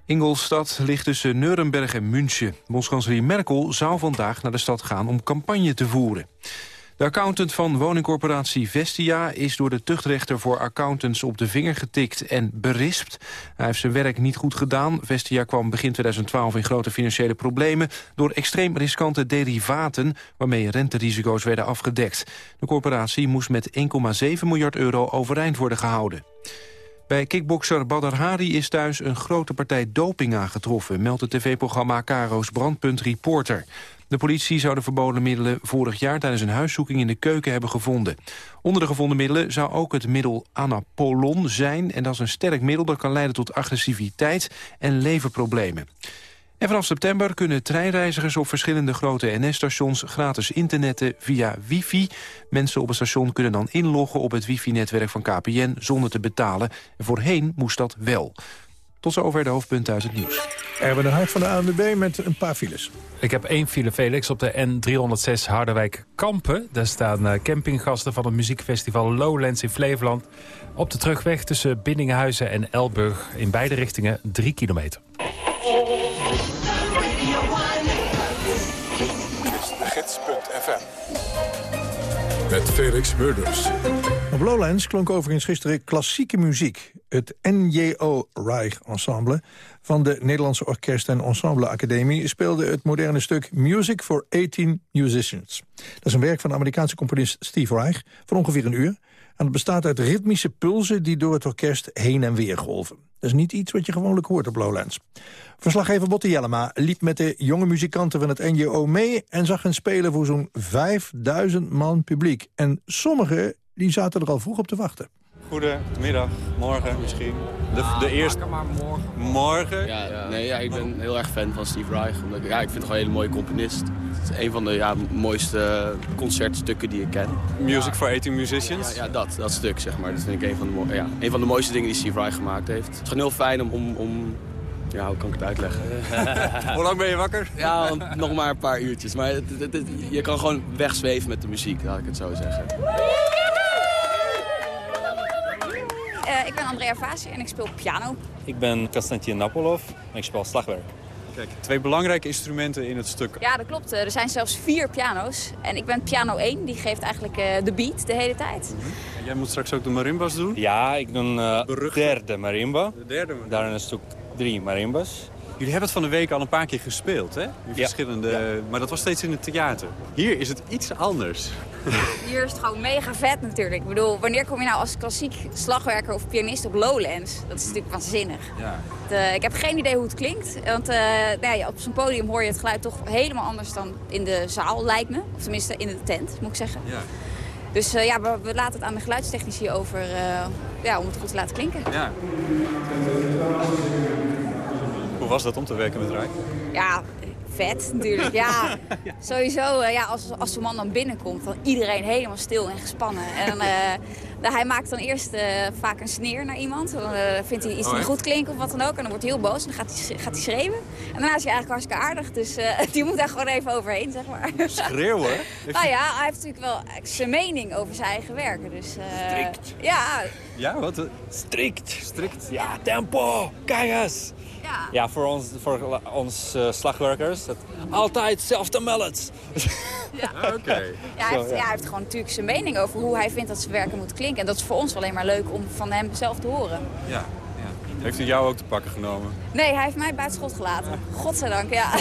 Ingolstadt ligt tussen Nuremberg en München. Bondskanselier Merkel zou vandaag naar de stad gaan om campagne te voeren. De accountant van woningcorporatie Vestia is door de tuchtrechter voor accountants op de vinger getikt en berispt. Hij heeft zijn werk niet goed gedaan. Vestia kwam begin 2012 in grote financiële problemen door extreem riskante derivaten waarmee renterisico's werden afgedekt. De corporatie moest met 1,7 miljard euro overeind worden gehouden. Bij kickbokser Badr Hari is thuis een grote partij doping aangetroffen... meldt het tv-programma Caro's Brandpunt Reporter. De politie zou de verboden middelen vorig jaar tijdens een huiszoeking in de keuken hebben gevonden. Onder de gevonden middelen zou ook het middel Anapolon zijn. En dat is een sterk middel dat kan leiden tot agressiviteit en leverproblemen. En vanaf september kunnen treinreizigers op verschillende grote NS-stations gratis internetten via wifi. Mensen op een station kunnen dan inloggen op het wifi-netwerk van KPN zonder te betalen. En voorheen moest dat wel. Tot zover de hoofdpunten uit het nieuws. Erwin de Hart van de ANWB met een paar files. Ik heb één file, Felix, op de N306 Harderwijk-Kampen. Daar staan eh, campinggasten van het muziekfestival Lowlands in Flevoland. Op de terugweg tussen Biddinghuizen en Elburg in beide richtingen 3 kilometer. Met Felix Murders. Op Lowlands klonk overigens gisteren klassieke muziek. Het NJO Reich Ensemble van de Nederlandse Orkest- en Ensemble Academie... speelde het moderne stuk Music for 18 Musicians. Dat is een werk van de Amerikaanse componist Steve Reich... van ongeveer een uur. En het bestaat uit ritmische pulsen die door het orkest heen en weer golven. Dat is niet iets wat je gewoonlijk hoort op Lowlands. Verslaggever Botte Jellema liep met de jonge muzikanten van het NJO mee... en zag hen spelen voor zo'n 5000 man publiek. En sommigen die zaten er al vroeg op te wachten. Goedemiddag, morgen misschien. De, de eerste... maar morgen. Morgen? Ja, nee, ja, ik ben heel erg fan van Steve Reich. Omdat, ja, ik vind het gewoon een hele mooie componist. Het is een van de ja, mooiste concertstukken die ik ken. Music for 18 Musicians? Ja, ja, dat, dat stuk zeg maar. Dat vind ik een van, de, ja, een van de mooiste dingen die Steve Reich gemaakt heeft. Het is gewoon heel fijn om... om, om ja, hoe kan ik het uitleggen? hoe lang ben je wakker? Ja, nog maar een paar uurtjes. Maar het, het, je kan gewoon wegzweven met de muziek, laat ik het zo zeggen. Uh, ik ben Andrea Vasi en ik speel piano. Ik ben Konstantin Napolov en ik speel slagwerk. Kijk, twee belangrijke instrumenten in het stuk. Ja, dat klopt. Er zijn zelfs vier piano's. En ik ben piano 1, die geeft eigenlijk uh, de beat de hele tijd. Mm -hmm. En jij moet straks ook de marimbas doen? Ja, ik doe uh, de derde marimba. De derde marimba. Daar een stuk drie marimbas. Jullie hebben het van de week al een paar keer gespeeld, hè? In verschillende, ja. Maar dat was steeds in het theater. Hier is het iets anders. Hier is het gewoon mega vet natuurlijk. Ik bedoel, wanneer kom je nou als klassiek slagwerker of pianist op Lowlands? Dat is natuurlijk waanzinnig. Ja. De, ik heb geen idee hoe het klinkt. Want uh, nou ja, op zo'n podium hoor je het geluid toch helemaal anders dan in de zaal, lijkt me. Of tenminste in de tent, moet ik zeggen. Ja. Dus uh, ja, we, we, laten het aan de geluidstechnici over uh, ja, om het goed te laten klinken. Ja. Was dat om te werken met Rijk? Ja, vet natuurlijk. Ja, sowieso. eh, ja, als, als zo'n man dan binnenkomt, dan iedereen helemaal stil en gespannen. En eh, hij maakt dan eerst eh, vaak een sneer naar iemand. Dan vindt hij iets Oh, niet goed klinken of wat dan ook. En dan wordt hij heel boos en dan gaat hij, gaat hij schreeuwen. En daarna is hij eigenlijk hartstikke aardig. Dus eh, die moet daar gewoon even overheen, zeg maar. Schreeuwen? Nou ja, hij heeft natuurlijk wel zijn mening over zijn eigen werken. Dus, eh, Strikt. Ja, Ja, wat? Strikt. Strikt? Ja, tempo. Kijk eens. Ja. Ja, voor ons, voor ons eh, slagwerkers. Dat altijd hetzelfde mellet. Ja. Oké. Ja, hij, heeft, ja, hij heeft gewoon natuurlijk zijn mening over hoe hij vindt dat zijn werken moet klinken. En dat is voor ons alleen maar leuk om van hem zelf te horen. Ja, ja. Heeft hij jou ook te pakken genomen? Nee, hij heeft mij buiten schot gelaten. Godzijdank, ja.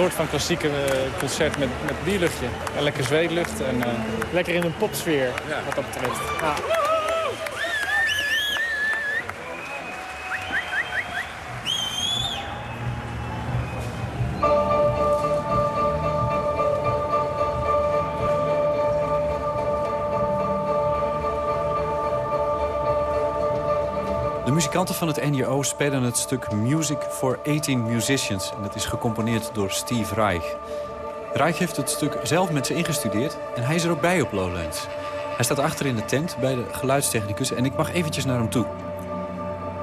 soort van klassieke eh, concert met, met bierluchtje. En lekker zweetlucht en eh, lekker in een popsfeer wat dat betreft. Ja. Muzikanten van het NJO spelen het stuk Music for 18 Musicians. En dat is gecomponeerd door Steve Reich. Reich heeft het stuk zelf met ze ingestudeerd en hij is er ook bij op Lowlands. Hij staat achter in de tent bij de geluidstechnicus en ik mag eventjes naar hem toe.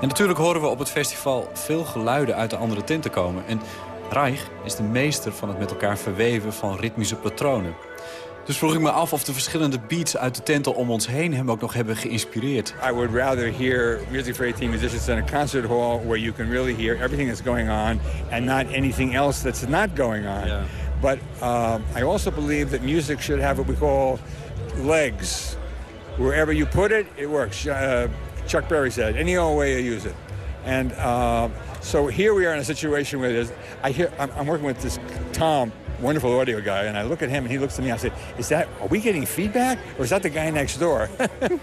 En natuurlijk horen we op het festival veel geluiden uit de andere tenten komen. En Reich is de meester van het met elkaar verweven van ritmische patronen. Dus vroeg ik me af of de verschillende beats uit de tenten om ons heen hem ook nog hebben geïnspireerd. I would rather hear music for 18 musicians in a concert hall where you can really hear everything that's going on and not anything else that's not going on. But um, I also believe that music should have what we call legs. Wherever you put it, it works. Uh, Chuck Berry said, any old way you use it. And uh, so here we are in a situation where there's, I hear, I'm, I'm working with this Tom, wonderful audio guy, and I look at him and he looks at me. I said, "Is that? Are we getting feedback, or is that the guy next door?"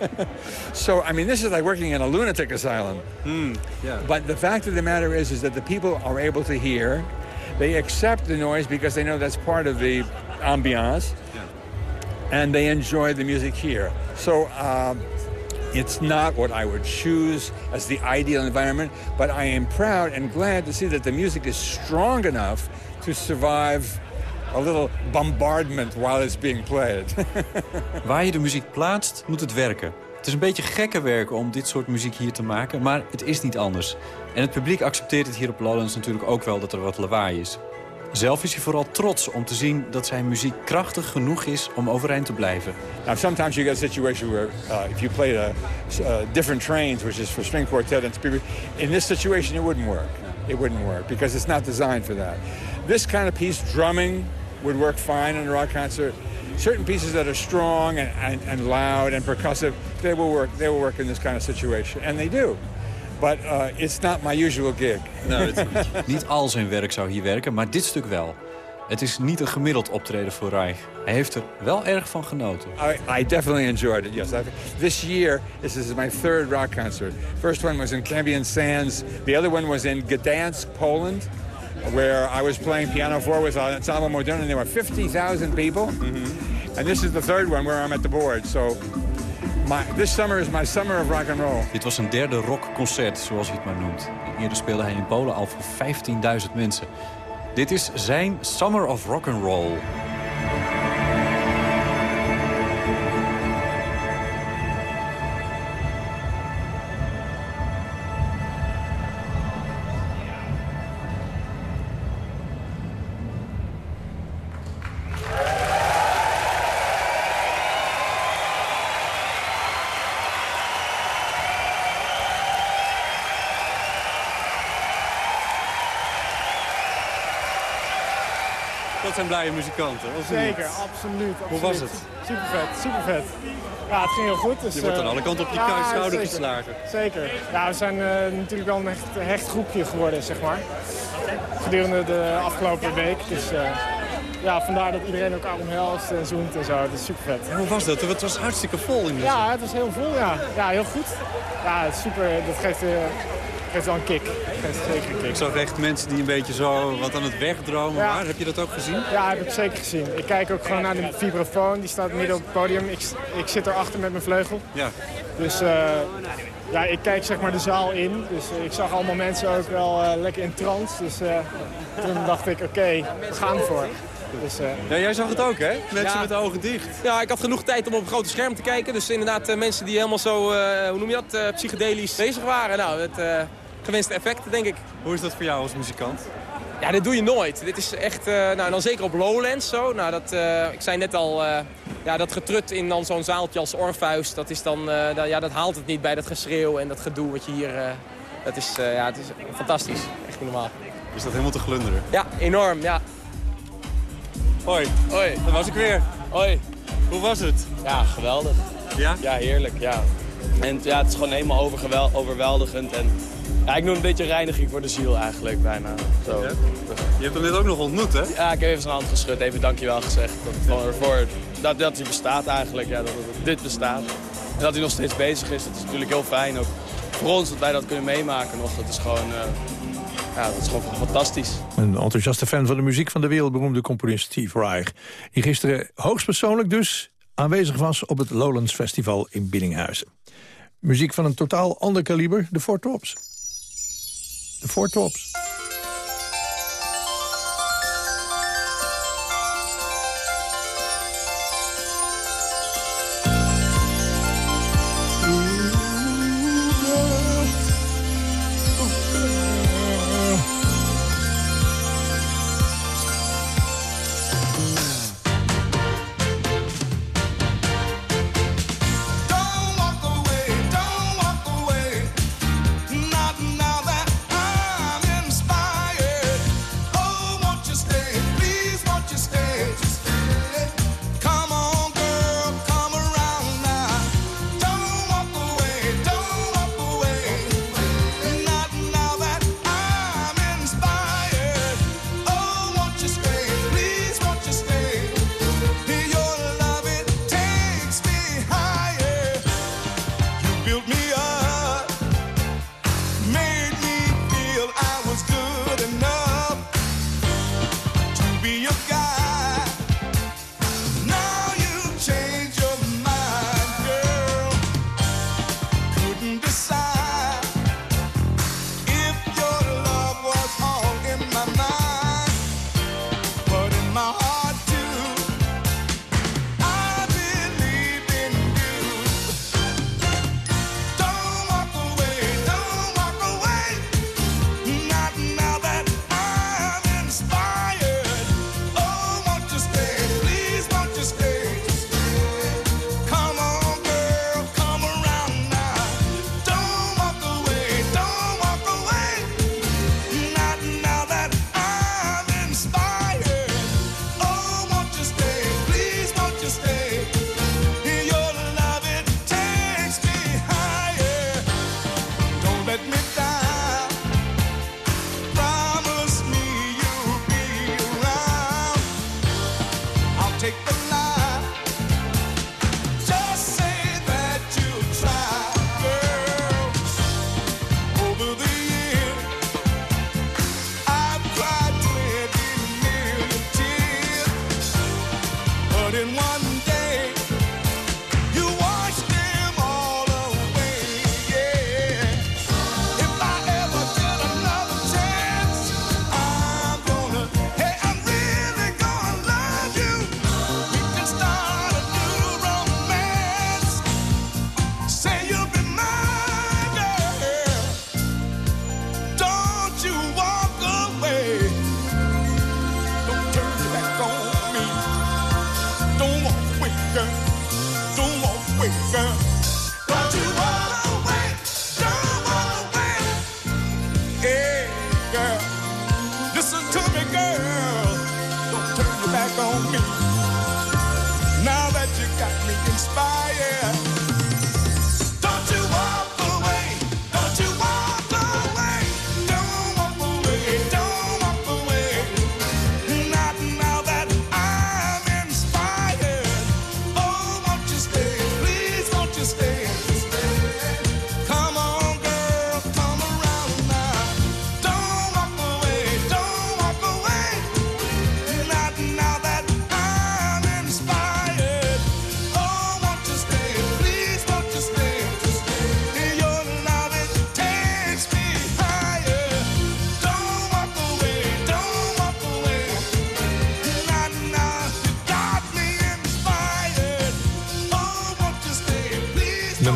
so I mean, this is like working in a lunatic asylum. yeah. But the fact of the matter is, is that the people are able to hear. They accept the noise because they know that's part of the ambiance, and they enjoy the music here. So. Um, it's not what I would choose as the ideal environment, but I am proud and glad to see that the music is strong enough to survive a little bombardment while it's being played. Waar je de muziek plaatst, moet het werken. Het is een beetje gekke werken om dit soort muziek hier te maken, maar het is niet anders. En het publiek accepteert het hier op Lowlands natuurlijk ook wel dat er wat lawaai is. Zelf is hij vooral trots om te zien dat zijn muziek krachtig genoeg is om overeind te blijven. Now, sometimes you get a situation where uh, if you played a, uh, different trains, which is for string quartet and speaker, in this situation it wouldn't work. It wouldn't work because it's not designed for that. This kind of piece, drumming, would work fine in a rock concert. Certain pieces that are strong and, and, and loud and percussive, they will work. They will work in this kind of situation, and they do. But uh, it's not my usual gig. Het- niet al zijn werk zou hier werken, maar dit stuk wel. Het is niet een gemiddeld optreden voor Reich. Hij heeft er wel erg van genoten. I, I definitely enjoyed it. Yes, I've, this year this is my third rock concert. First one was in Cambian Sands. The other one was in Gdansk, Poland, where I was playing piano four with uh, Ensemble Modern, and there were 50,000 people. And this is the third one where I'm at the board. So my, this summer is my summer of rock and roll. Dit was een derde rockconcert, zoals hij het maar noemt. Eerder speelde hij in Polen al voor 15.000 mensen. Dit is zijn Summer of Rock and Roll. Blije muzikanten? Zeker, absoluut, Hoe was het? Super vet, super vet. Ja, het ging heel goed. Dus, Je wordt aan eh, alle kanten op je ja, schouder geslagen. Zeker. Ja, we zijn eh, natuurlijk wel een hecht, hecht groepje geworden, zeg maar. Gedurende de afgelopen week. Dus eh, ja, vandaar dat iedereen elkaar omhelst en zoent en zo. Dat is super vet. Hoe was dat? Het was hartstikke vol in de Ja, het was heel vol, ja. Ja, heel goed. Ja, het super. Dat geeft, geeft wel een kick. Geeft zeker een kick. Ik zag echt mensen die een beetje zo wat aan het wegdromen Ja. waren. Heb je dat ook gezien? Ja, heb ik zeker gezien. Ik kijk ook gewoon naar de vibrafoon. Die staat midden op het podium. Ik, ik zit erachter met mijn vleugel. Ja. Dus eh, ja, ik kijk zeg maar de zaal in. Dus ik zag allemaal mensen ook wel eh, lekker in trance. Dus eh, toen dacht ik, oké, we gaan ervoor. Dus, eh, Ja, jij zag het ook, hè? Mensen Ja. met de ogen dicht. Ja, ik had genoeg tijd om op een grote scherm te kijken. Dus inderdaad eh, mensen die helemaal zo, eh, hoe noem je dat, eh, psychedelisch bezig waren. Nou, het eh, gewenste effect, denk ik. Hoe is dat voor jou als muzikant? Ja, dit doe je nooit. Dit is echt, eh, nou dan zeker op Lowlands zo. Nou, dat, eh, ik zei net al, eh, ja, dat getrut in dan zo'n zaaltje als Orpheus, dat is dan, eh, dat, ja, dat haalt het niet bij dat geschreeuw en dat gedoe wat je hier, eh, dat is, eh, ja, het is fantastisch. Echt niet normaal. Is dat helemaal te glunderen? Ja, enorm, ja. Hoi. Hoi. Daar was ik weer. Hoi. Hoe was het? Ja, geweldig. Ja? Ja, heerlijk, ja. En ja, het is gewoon helemaal overgewel- overweldigend. En ja, ik noem het een beetje reiniging voor de ziel eigenlijk, bijna. Zo. Je hebt hem net ook nog ontmoet, hè? Ja, ik heb even zijn hand geschud, even dankjewel gezegd. Dat, ervoor, dat, dat hij bestaat eigenlijk, ja, dat, dat dit bestaat. En dat hij nog steeds bezig is, dat is natuurlijk heel fijn. Ook voor ons dat wij dat kunnen meemaken nog, dat is gewoon, eh, ja, dat is gewoon fantastisch. Een enthousiaste fan van de muziek van de wereldberoemde componist Steve Reich. Die gisteren hoogstpersoonlijk dus aanwezig was op het Lowlands Festival in Biddinghuizen. Muziek van een totaal ander kaliber, de Four Tops. De Four Tops.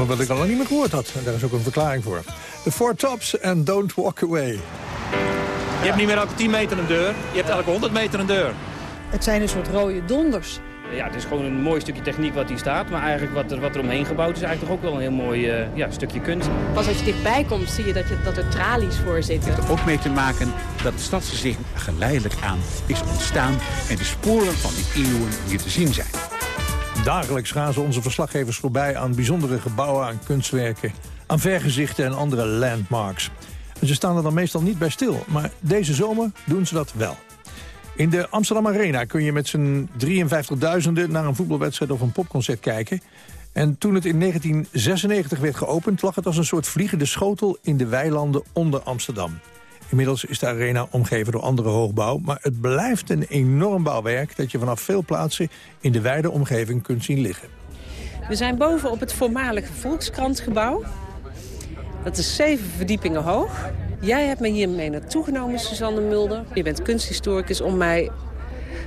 Nummer wat ik al lang niet meer gehoord had. En daar is ook een verklaring voor. The Four Tops and Don't Walk Away. Je hebt niet meer elke 10 meter een deur. Je hebt elke 100 meter een deur. Het zijn een soort rode donders. Ja, het is gewoon een mooi stukje techniek wat hier staat. Maar eigenlijk wat er, wat er omheen gebouwd is eigenlijk toch ook wel een heel mooi uh, ja, stukje kunst. Pas als je dichtbij komt zie je dat, je, dat er tralies voor zitten. Het heeft er ook mee te maken dat het stadsgezicht geleidelijk aan is ontstaan... en de sporen van die eeuwen hier te zien zijn. Dagelijks gaan ze onze verslaggevers voorbij aan bijzondere gebouwen, aan kunstwerken... aan vergezichten en andere landmarks. Ze staan er dan meestal niet bij stil, maar deze zomer doen ze dat wel. In de Amsterdam Arena kun je met z'n 53.000 naar een voetbalwedstrijd of een popconcert kijken. En toen het in 1996 werd geopend, lag het als een soort vliegende schotel in de weilanden onder Amsterdam. Inmiddels is de arena omgeven door andere hoogbouw, maar het blijft een enorm bouwwerk dat je vanaf veel plaatsen in de wijde omgeving kunt zien liggen. We zijn boven op het voormalige Volkskrantgebouw. Dat is zeven verdiepingen hoog. Jij hebt me hier mee naartoe genomen, Suzanne Mulder. Je bent kunsthistoricus om mij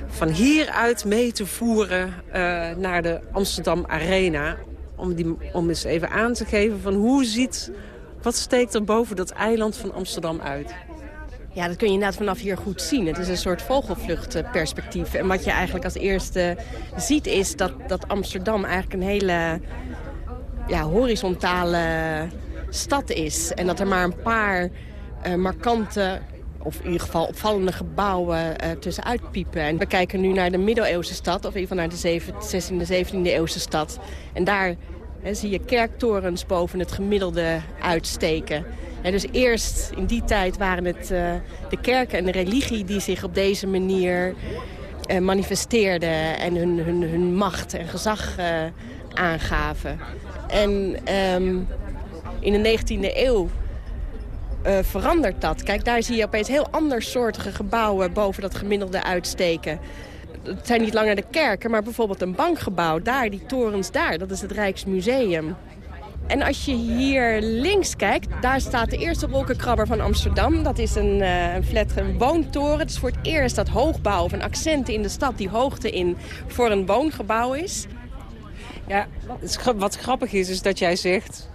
van hieruit mee te voeren uh, naar de Amsterdam Arena. Om, die, om eens even aan te geven van hoe ziet... Wat steekt er boven dat eiland van Amsterdam uit? Ja, dat kun je inderdaad vanaf hier goed zien. Het is een soort vogelvluchtperspectief. En wat je eigenlijk als eerste ziet is dat, dat Amsterdam eigenlijk een hele ja, horizontale stad is. En dat er maar een paar uh, markante of in ieder geval opvallende gebouwen uh, tussenuit piepen. En we kijken nu naar de middeleeuwse stad, of in ieder geval naar de 16e, 17e eeuwse stad. En daar zie je kerktorens boven het gemiddelde uitsteken. dus eerst in die tijd waren het uh, de kerken en de religie die zich op deze manier uh, manifesteerden en hun, hun, hun macht en gezag aangaven. En um, in de 19e eeuw uh, verandert dat. Kijk, daar zie je opeens heel andersoortige gebouwen boven dat gemiddelde uitsteken. Het zijn niet langer de kerken, maar bijvoorbeeld een bankgebouw. Daar, die torens daar, dat is het Rijksmuseum. En als je hier links kijkt, daar staat de eerste wolkenkrabber van Amsterdam. Dat is een, uh, een flat een woontoren. Het is voor het eerst dat hoogbouw of een accent in de stad die hoogte in voor een woongebouw is. Ja, wat grappig is, is dat jij zegt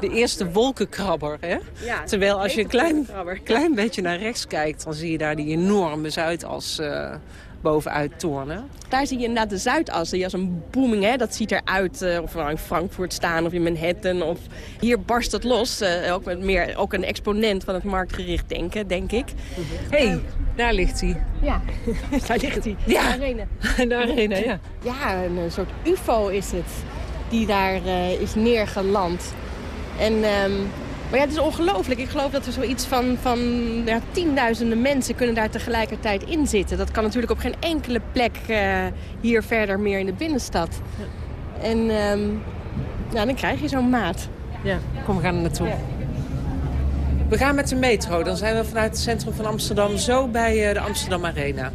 de eerste wolkenkrabber. Hè? Ja, Terwijl als je een klein, klein beetje naar rechts kijkt... dan zie je daar die enorme Zuidas uh, bovenuit tornen. Daar zie je inderdaad de Zuidas, die als een booming. Hè? Dat ziet eruit uh, of we nou in Frankfurt staan of in Manhattan. Of hier barst het los. Uh, ook, met meer, ook een exponent van het marktgericht denken, denk ik. Hé, hey, daar ligt hij. Ja, daar ligt hij. Ja, de arena. de arena, ja. Ja, een soort ufo is het die daar is neergeland. En, um, maar ja, het is ongelooflijk. Ik geloof dat er zoiets van, van ja, tienduizenden mensen kunnen daar tegelijkertijd in zitten. Dat kan natuurlijk op geen enkele plek uh, hier verder meer in de binnenstad. Ja. En um, ja, dan krijg je zo'n maat. Ja, kom, we gaan er naartoe. Ja. We gaan met de metro. Dan zijn we vanuit het centrum van Amsterdam zo bij uh, de Amsterdam Arena.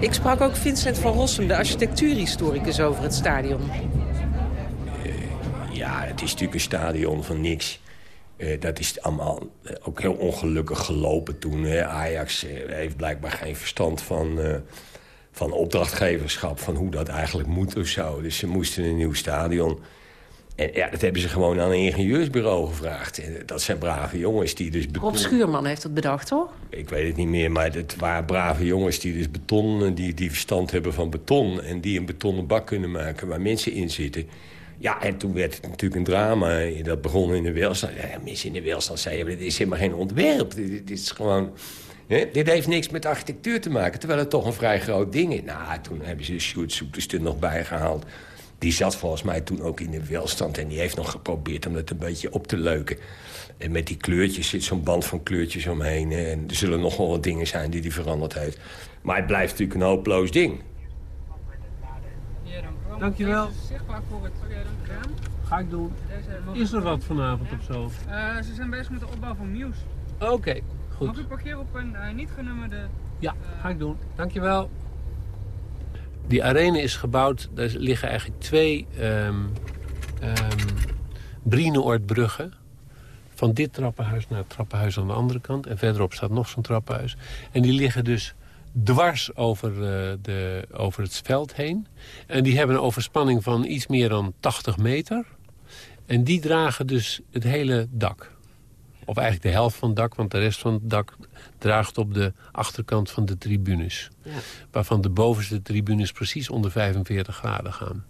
Ik sprak ook Vincent van Rossum, de architectuurhistoricus, over het stadion. Ja, het is natuurlijk een stadion van niks. Uh, dat is allemaal uh, ook heel ongelukkig gelopen toen. Hè. Ajax uh, heeft blijkbaar geen verstand van, van opdrachtgeverschap... van hoe dat eigenlijk moet of zo. Dus ze moesten een nieuw stadion. En ja, dat hebben ze gewoon aan een ingenieursbureau gevraagd. En dat zijn brave jongens die dus... Beton... Rob Schuurman heeft het bedacht, toch? Ik weet het niet meer, maar het waren brave jongens die dus beton... die, die verstand hebben van beton... en die een betonnen bak kunnen maken waar mensen in zitten... Ja, en toen werd het natuurlijk een drama. Dat begon in de welstand. Ja, in de welstand zeiden, dit is helemaal geen ontwerp. Dit, is gewoon... Hè? Dit heeft niks met architectuur te maken, terwijl het toch een vrij groot ding is. Nou, toen hebben ze Sjoerd er nog bijgehaald. Die zat volgens mij toen ook in de welstand en die heeft nog geprobeerd om het een beetje op te leuken. En met die kleurtjes zit zo'n band van kleurtjes omheen. En er zullen nog wel wat dingen zijn die hij veranderd heeft. Maar het blijft natuurlijk een hopeloos ding. Dankjewel. Zichtbaar voor het Ga ik doen. Is er wat vanavond of zo? Uh, ze zijn bezig met de opbouw van nieuws. Oké, goed. Mag u parkeren op een uh, niet genummerde... Ja, ga ik doen. Dankjewel. Die arena is gebouwd, daar liggen eigenlijk twee um, um. Van dit trappenhuis naar het trappenhuis aan de andere kant. En verderop staat nog zo'n trappenhuis. En die liggen dus dwars over, eh, de, over het veld heen. En die hebben een overspanning van iets meer dan 80 meter. En die dragen dus het hele dak. Of eigenlijk de helft van het dak, want de rest van het dak draagt op de achterkant van de tribunes. Ja. Waarvan de bovenste tribunes precies onder 45 graden gaan.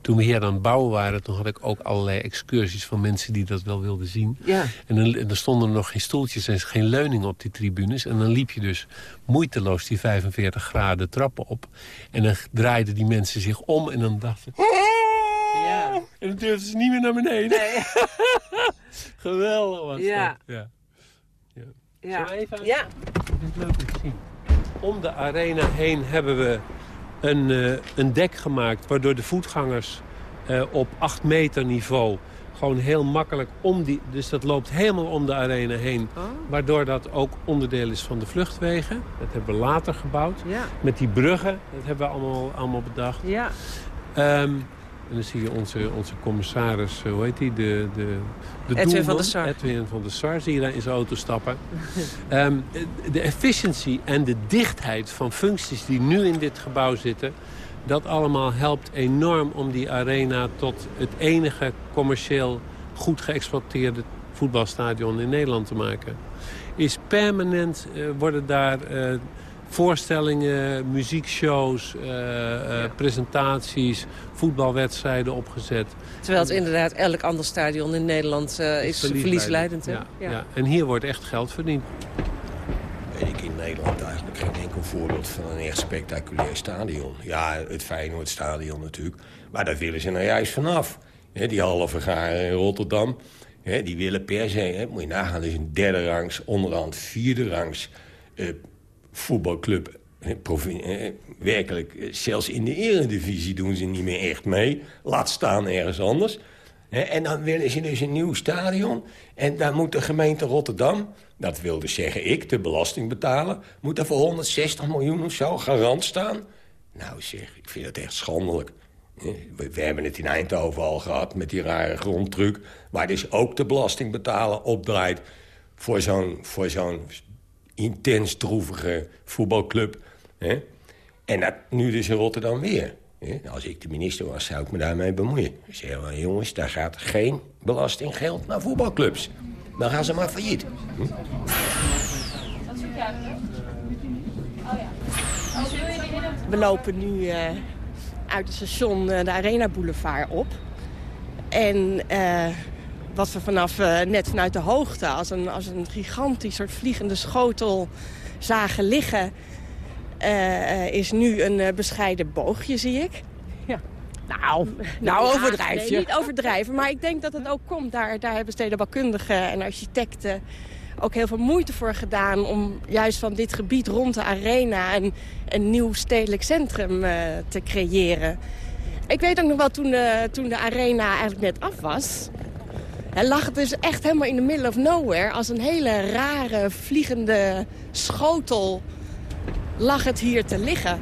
Toen we hier aan het bouwen waren, toen had ik ook allerlei excursies van mensen die dat wel wilden zien. Ja. En dan, en dan stonden er nog geen stoeltjes en geen leuning op die tribunes. En dan liep je dus moeiteloos die 45 graden trappen op. En dan draaiden die mensen zich om en dan dachten... Ja. En dan durfden ze niet meer naar beneden. Geweldig was Ja. dat. Ja. Ja. We even- Ja. Het is leuk om te zien. Om de arena heen hebben we een, eh, een dek gemaakt... waardoor de voetgangers eh, op 8 meter niveau gewoon heel makkelijk om die... Dus dat loopt helemaal om de arena heen. Oh. Waardoor dat ook onderdeel is van de vluchtwegen. Dat hebben we later gebouwd. Ja. Met die bruggen, dat hebben we allemaal, allemaal bedacht. Ja. Ehm, en dan zie je onze, onze commissaris, eh, hoe heet die? De, de, de Edwin doelman, van der Sar. Edwin van der Sar, zie je daar in zijn auto stappen. Ehm, de efficiëntie en de dichtheid van functies die nu in dit gebouw zitten... dat allemaal helpt enorm om die arena tot het enige commercieel goed geëxploiteerde voetbalstadion in Nederland te maken. Is permanent eh, worden daar eh, voorstellingen, muziekshows, eh, eh, presentaties, voetbalwedstrijden opgezet. Terwijl het inderdaad elk ander stadion in Nederland eh, is verliesleidend. Ja, ja. En hier wordt echt geld verdiend. weet ik in Nederland eigenlijk geen enkel voorbeeld van een echt spectaculair stadion. Ja, het Feyenoordstadion natuurlijk. Maar daar willen ze nou juist vanaf. Hè, die halve garen in Rotterdam. Hè, die willen per se, hè, moet je nagaan, dat is een derde rangs, onderhand vierde rangs eh, voetbalclub. provi- eh, werkelijk, eh, zelfs in de eredivisie doen ze niet meer echt mee. Laat staan ergens anders. En dan willen ze dus een nieuw stadion. En daar moet de gemeente Rotterdam, dat wil dus zeggen ik, de belasting betalen... moet er voor 160 miljoen of zo garant staan. Nou zeg, ik vind het echt schandelijk. We, hebben het in Eindhoven al gehad met die rare grondtruc... waar dus ook de belastingbetaler opdraait voor zo'n zo'n intens droevige voetbalclub. Hè? En dat nu dus in Rotterdam weer. Hè? Als ik de minister was, zou ik me daarmee bemoeien. Ik wel, jongens, daar gaat geen belastinggeld naar voetbalclubs. Dan gaan ze maar failliet. Hm? We lopen nu eh, uit het station eh, de Arena Boulevard op. En eh, wat we vanaf, eh, net vanuit de hoogte als een, als een gigantisch soort vliegende schotel zagen liggen... eh, eh, is nu een bescheiden boogje, zie ik. Ja. Nou, nou, overdrijf nee, je. niet overdrijven, maar ik denk dat het ook komt. Daar, daar hebben stedenbouwkundigen en architecten ook heel veel moeite voor gedaan... om juist van dit gebied rond de arena een, een nieuw stedelijk centrum te creëren. Ik weet ook nog wel, toen de, toen de arena eigenlijk net af was... hè, lag het dus echt helemaal in the middle of nowhere... als een hele rare vliegende schotel lag het hier te liggen.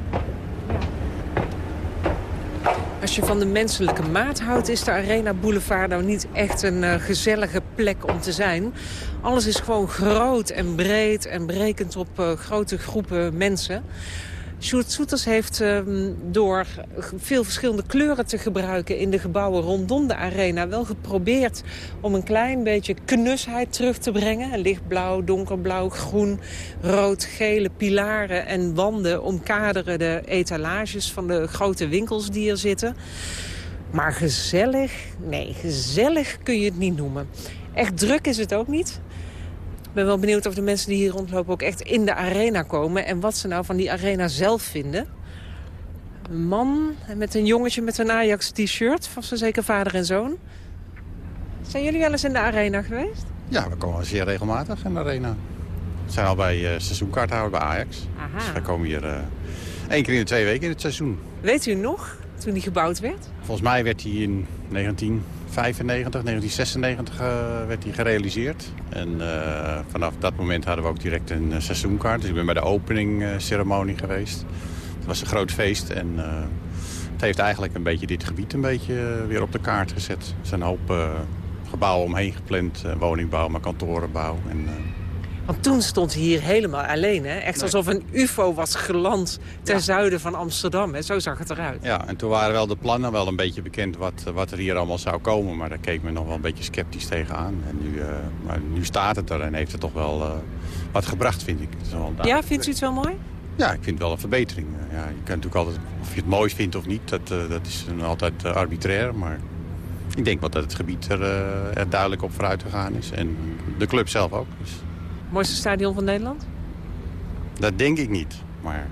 Als je van de menselijke maat houdt, is de Arena Boulevard nou niet echt een eh, gezellige plek om te zijn. Alles is gewoon groot en breed en brekend op eh, grote groepen mensen. Sjoerd Soeters heeft ehm, door veel verschillende kleuren te gebruiken in de gebouwen rondom de arena wel geprobeerd om een klein beetje knusheid terug te brengen. Lichtblauw, donkerblauw, groen, rood, gele pilaren en wanden omkaderen de etalages van de grote winkels die er zitten. Maar gezellig? Nee, gezellig kun je het niet noemen. Echt druk is het ook niet. Ik ben wel benieuwd of de mensen die hier rondlopen ook echt in de arena komen... en wat ze nou van die arena zelf vinden. Een man met een jongetje met een Ajax-t-shirt, van zijn zeker vader en zoon. Zijn jullie wel eens in de arena geweest? Ja, we komen zeer regelmatig in de arena. We zijn al bij uh, seizoenkaarthouder bij Ajax. Aha. Dus wij komen hier uh, één keer in de twee weken in het seizoen. Weet u nog, toen die gebouwd werd? Volgens mij werd hij in 1995, 1996 uh, werd hij gerealiseerd. En uh, vanaf dat moment hadden we ook direct een uh, seizoenkaart. Dus ik ben bij de openingceremonie geweest. Het was een groot feest en het heeft eigenlijk een beetje dit gebied een beetje weer op de kaart gezet. Er zijn een hoop gebouwen omheen gepland. woningbouw, maar kantorenbouw. En, Want toen stond hij hier helemaal alleen. Hè? Echt alsof een ufo was geland ten zuiden van Amsterdam. Hè? Zo zag het eruit. Ja, en toen waren wel de plannen wel een beetje bekend wat, wat er hier allemaal zou komen. Maar daar keek men nog wel een beetje sceptisch tegenaan. En nu, eh, maar nu staat het er en heeft het toch wel eh, wat gebracht, vind ik. Wel Ja, vindt u het wel mooi? Ja, ik vind het wel een verbetering. Ja, je kan natuurlijk altijd, of je het mooi vindt of niet, dat, eh, dat is altijd eh, arbitrair. Maar ik denk wel dat het gebied er, eh, er duidelijk op vooruit gegaan is. En de club zelf ook. Dus Mooiste stadion van Nederland? dat denk ik niet. Maar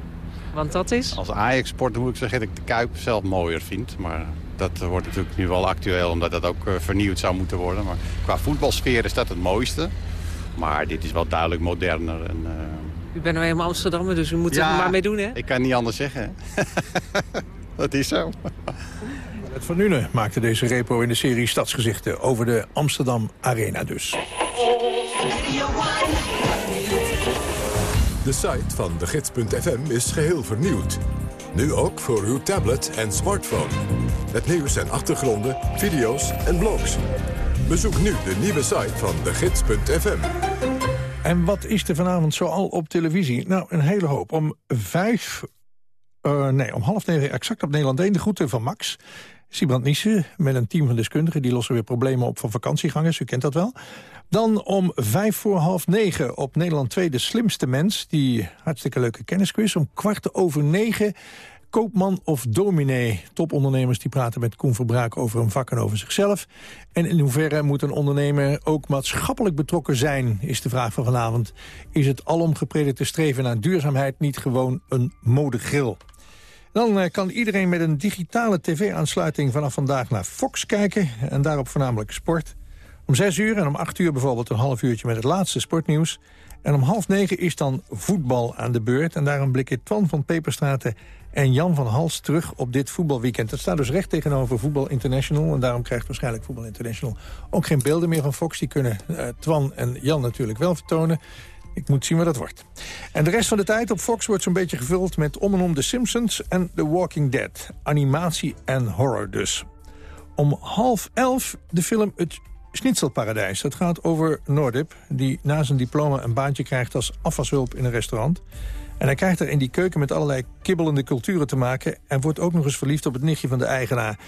Want dat is? als Ajax-sport moet ik zeggen dat ik de Kuip zelf mooier vind. Maar dat wordt natuurlijk nu wel actueel, omdat dat ook eh, vernieuwd zou moeten worden. Maar qua voetbalsfeer is dat het mooiste. Maar dit is wel duidelijk moderner. En, eh, U bent nou helemaal Amsterdammer, dus u moet Ja. er maar mee doen, hè? ik kan niet anders zeggen. hè. dat is zo. Het van Nuenen maakte deze repo in de serie Stadsgezichten... over de Amsterdam Arena dus. De site van de gids.fm is geheel vernieuwd. Nu ook voor uw tablet en smartphone. Met nieuws en achtergronden, video's en blogs. Bezoek nu de nieuwe site van de gids.fm. En wat is er vanavond zoal op televisie? Nou, een hele hoop. Om vijf... eh, nee, om half negen exact op Nederland 1. De groeten van Max. Siebrand Niesen met een team van deskundigen. Die lossen weer problemen op van vakantiegangers. U kent dat wel. Dan om vijf voor half negen op Nederland 2 de slimste mens. Die hartstikke leuke kennisquiz. Om kwart over negen koopman of dominee. Topondernemers die praten met Koen Verbraak over een vak en over zichzelf. En in hoeverre moet een ondernemer ook maatschappelijk betrokken zijn, is de vraag van vanavond. Is het alom gepredikte streven naar duurzaamheid niet gewoon een modegril? Dan eh, kan iedereen met een digitale tv-aansluiting vanaf vandaag naar Fox kijken. En daarop voornamelijk sport. Om zes uur en om acht uur bijvoorbeeld een half uurtje met het laatste sportnieuws. En om half negen is dan voetbal aan de beurt. En daarom blikken Twan van Peperstraten en Jan van Hals terug op dit voetbalweekend. Dat staat dus recht tegenover Voetbal International. En daarom krijgt waarschijnlijk Voetbal International ook geen beelden meer van Fox. Die kunnen eh, Twan en Jan natuurlijk wel vertonen. Ik moet zien wat dat wordt. En de rest van de tijd op Fox wordt zo'n beetje gevuld met om en om The Simpsons en The Walking Dead. Animatie en horror dus. Om half elf de film Het Schnitzelparadijs. Dat gaat over Noordip, die na zijn diploma een baantje krijgt als afwashulp in een restaurant. En hij krijgt er in die keuken met allerlei kibbelende culturen te maken... en wordt ook nog eens verliefd op het nichtje van de eigenaar.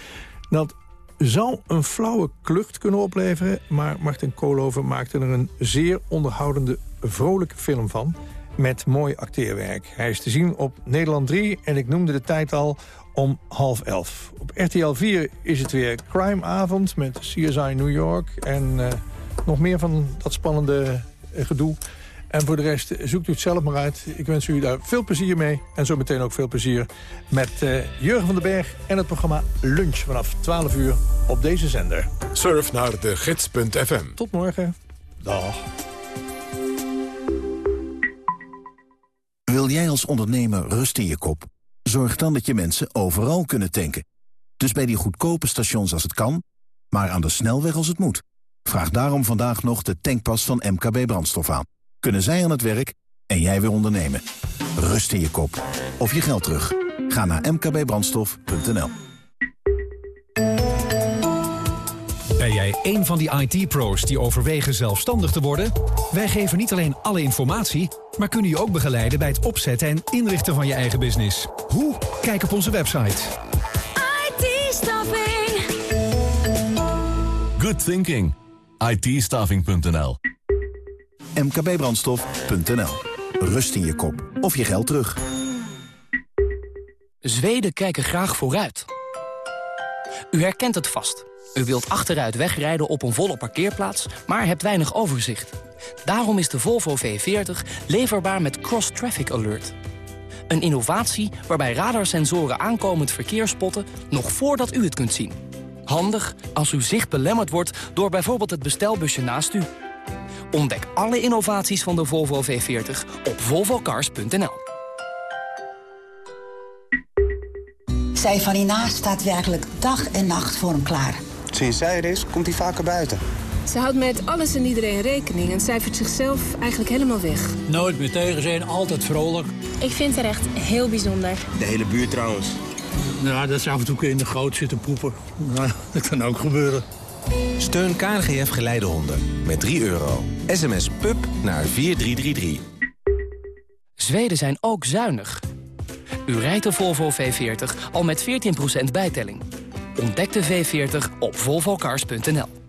Dat zou een flauwe klucht kunnen opleveren... maar Martin Koolhoven maakte er een zeer onderhoudende, vrolijke film van... met mooi acteerwerk. Hij is te zien op Nederland 3 en ik noemde de tijd al om half elf. Op RTL 4 is het weer Crimeavond met CSI New York... en eh, nog meer van dat spannende eh, gedoe... En voor de rest zoekt u het zelf maar uit. Ik wens u daar veel plezier mee. En zometeen ook veel plezier met eh, Jurgen van den Berg... en het programma Lunch vanaf 12 uur op deze zender. Surf naar de gids.fm. Tot morgen. Dag. Wil jij als ondernemer rust in je kop? Zorg dan dat je mensen overal kunnen tanken. Dus bij die goedkope stations als het kan, maar aan de snelweg als het moet. Vraag daarom vandaag nog de tankpas van MKB Brandstof aan. Kunnen zij aan het werk en jij weer ondernemen. Rust in je kop. Of je geld terug. Ga naar mkbbrandstof.nl Ben jij een van die IT-pro's die overwegen zelfstandig te worden? Wij geven niet alleen alle informatie, maar kunnen je ook begeleiden bij het opzetten en inrichten van je eigen business. Hoe? Kijk op onze website. IT-staffing. Good thinking. ITstaffing.nl mkbbrandstof.nl Rust in je kop. Of je geld terug. Zweden kijken graag vooruit. U herkent het vast. U wilt achteruit wegrijden op een volle parkeerplaats, maar hebt weinig overzicht. Daarom is de Volvo V40 leverbaar met Cross Traffic Alert. Een innovatie waarbij radarsensoren aankomend verkeer spotten... nog voordat u het kunt zien. Handig als uw zicht belemmerd wordt door bijvoorbeeld het bestelbusje naast u. Ontdek alle innovaties van de Volvo V40 op volvocars.nl. Zij van Ina staat werkelijk dag en nacht voor hem klaar. Sinds zij er is, komt hij vaker buiten. Ze houdt met alles en iedereen rekening en cijfert zichzelf eigenlijk helemaal weg. Nooit meer tegen zijn, altijd vrolijk. Ik vind haar echt heel bijzonder. De hele buurt trouwens. Ja, dat ze af en toe in de goot zitten poepen. Nou, dat kan ook gebeuren. Steun KNGF Geleidehonden met 3 euro. SMS PUB naar 4333. Zweden zijn ook zuinig. U rijdt de Volvo V40 al met 14% bijtelling. Ontdek de V40 op volvocars.nl.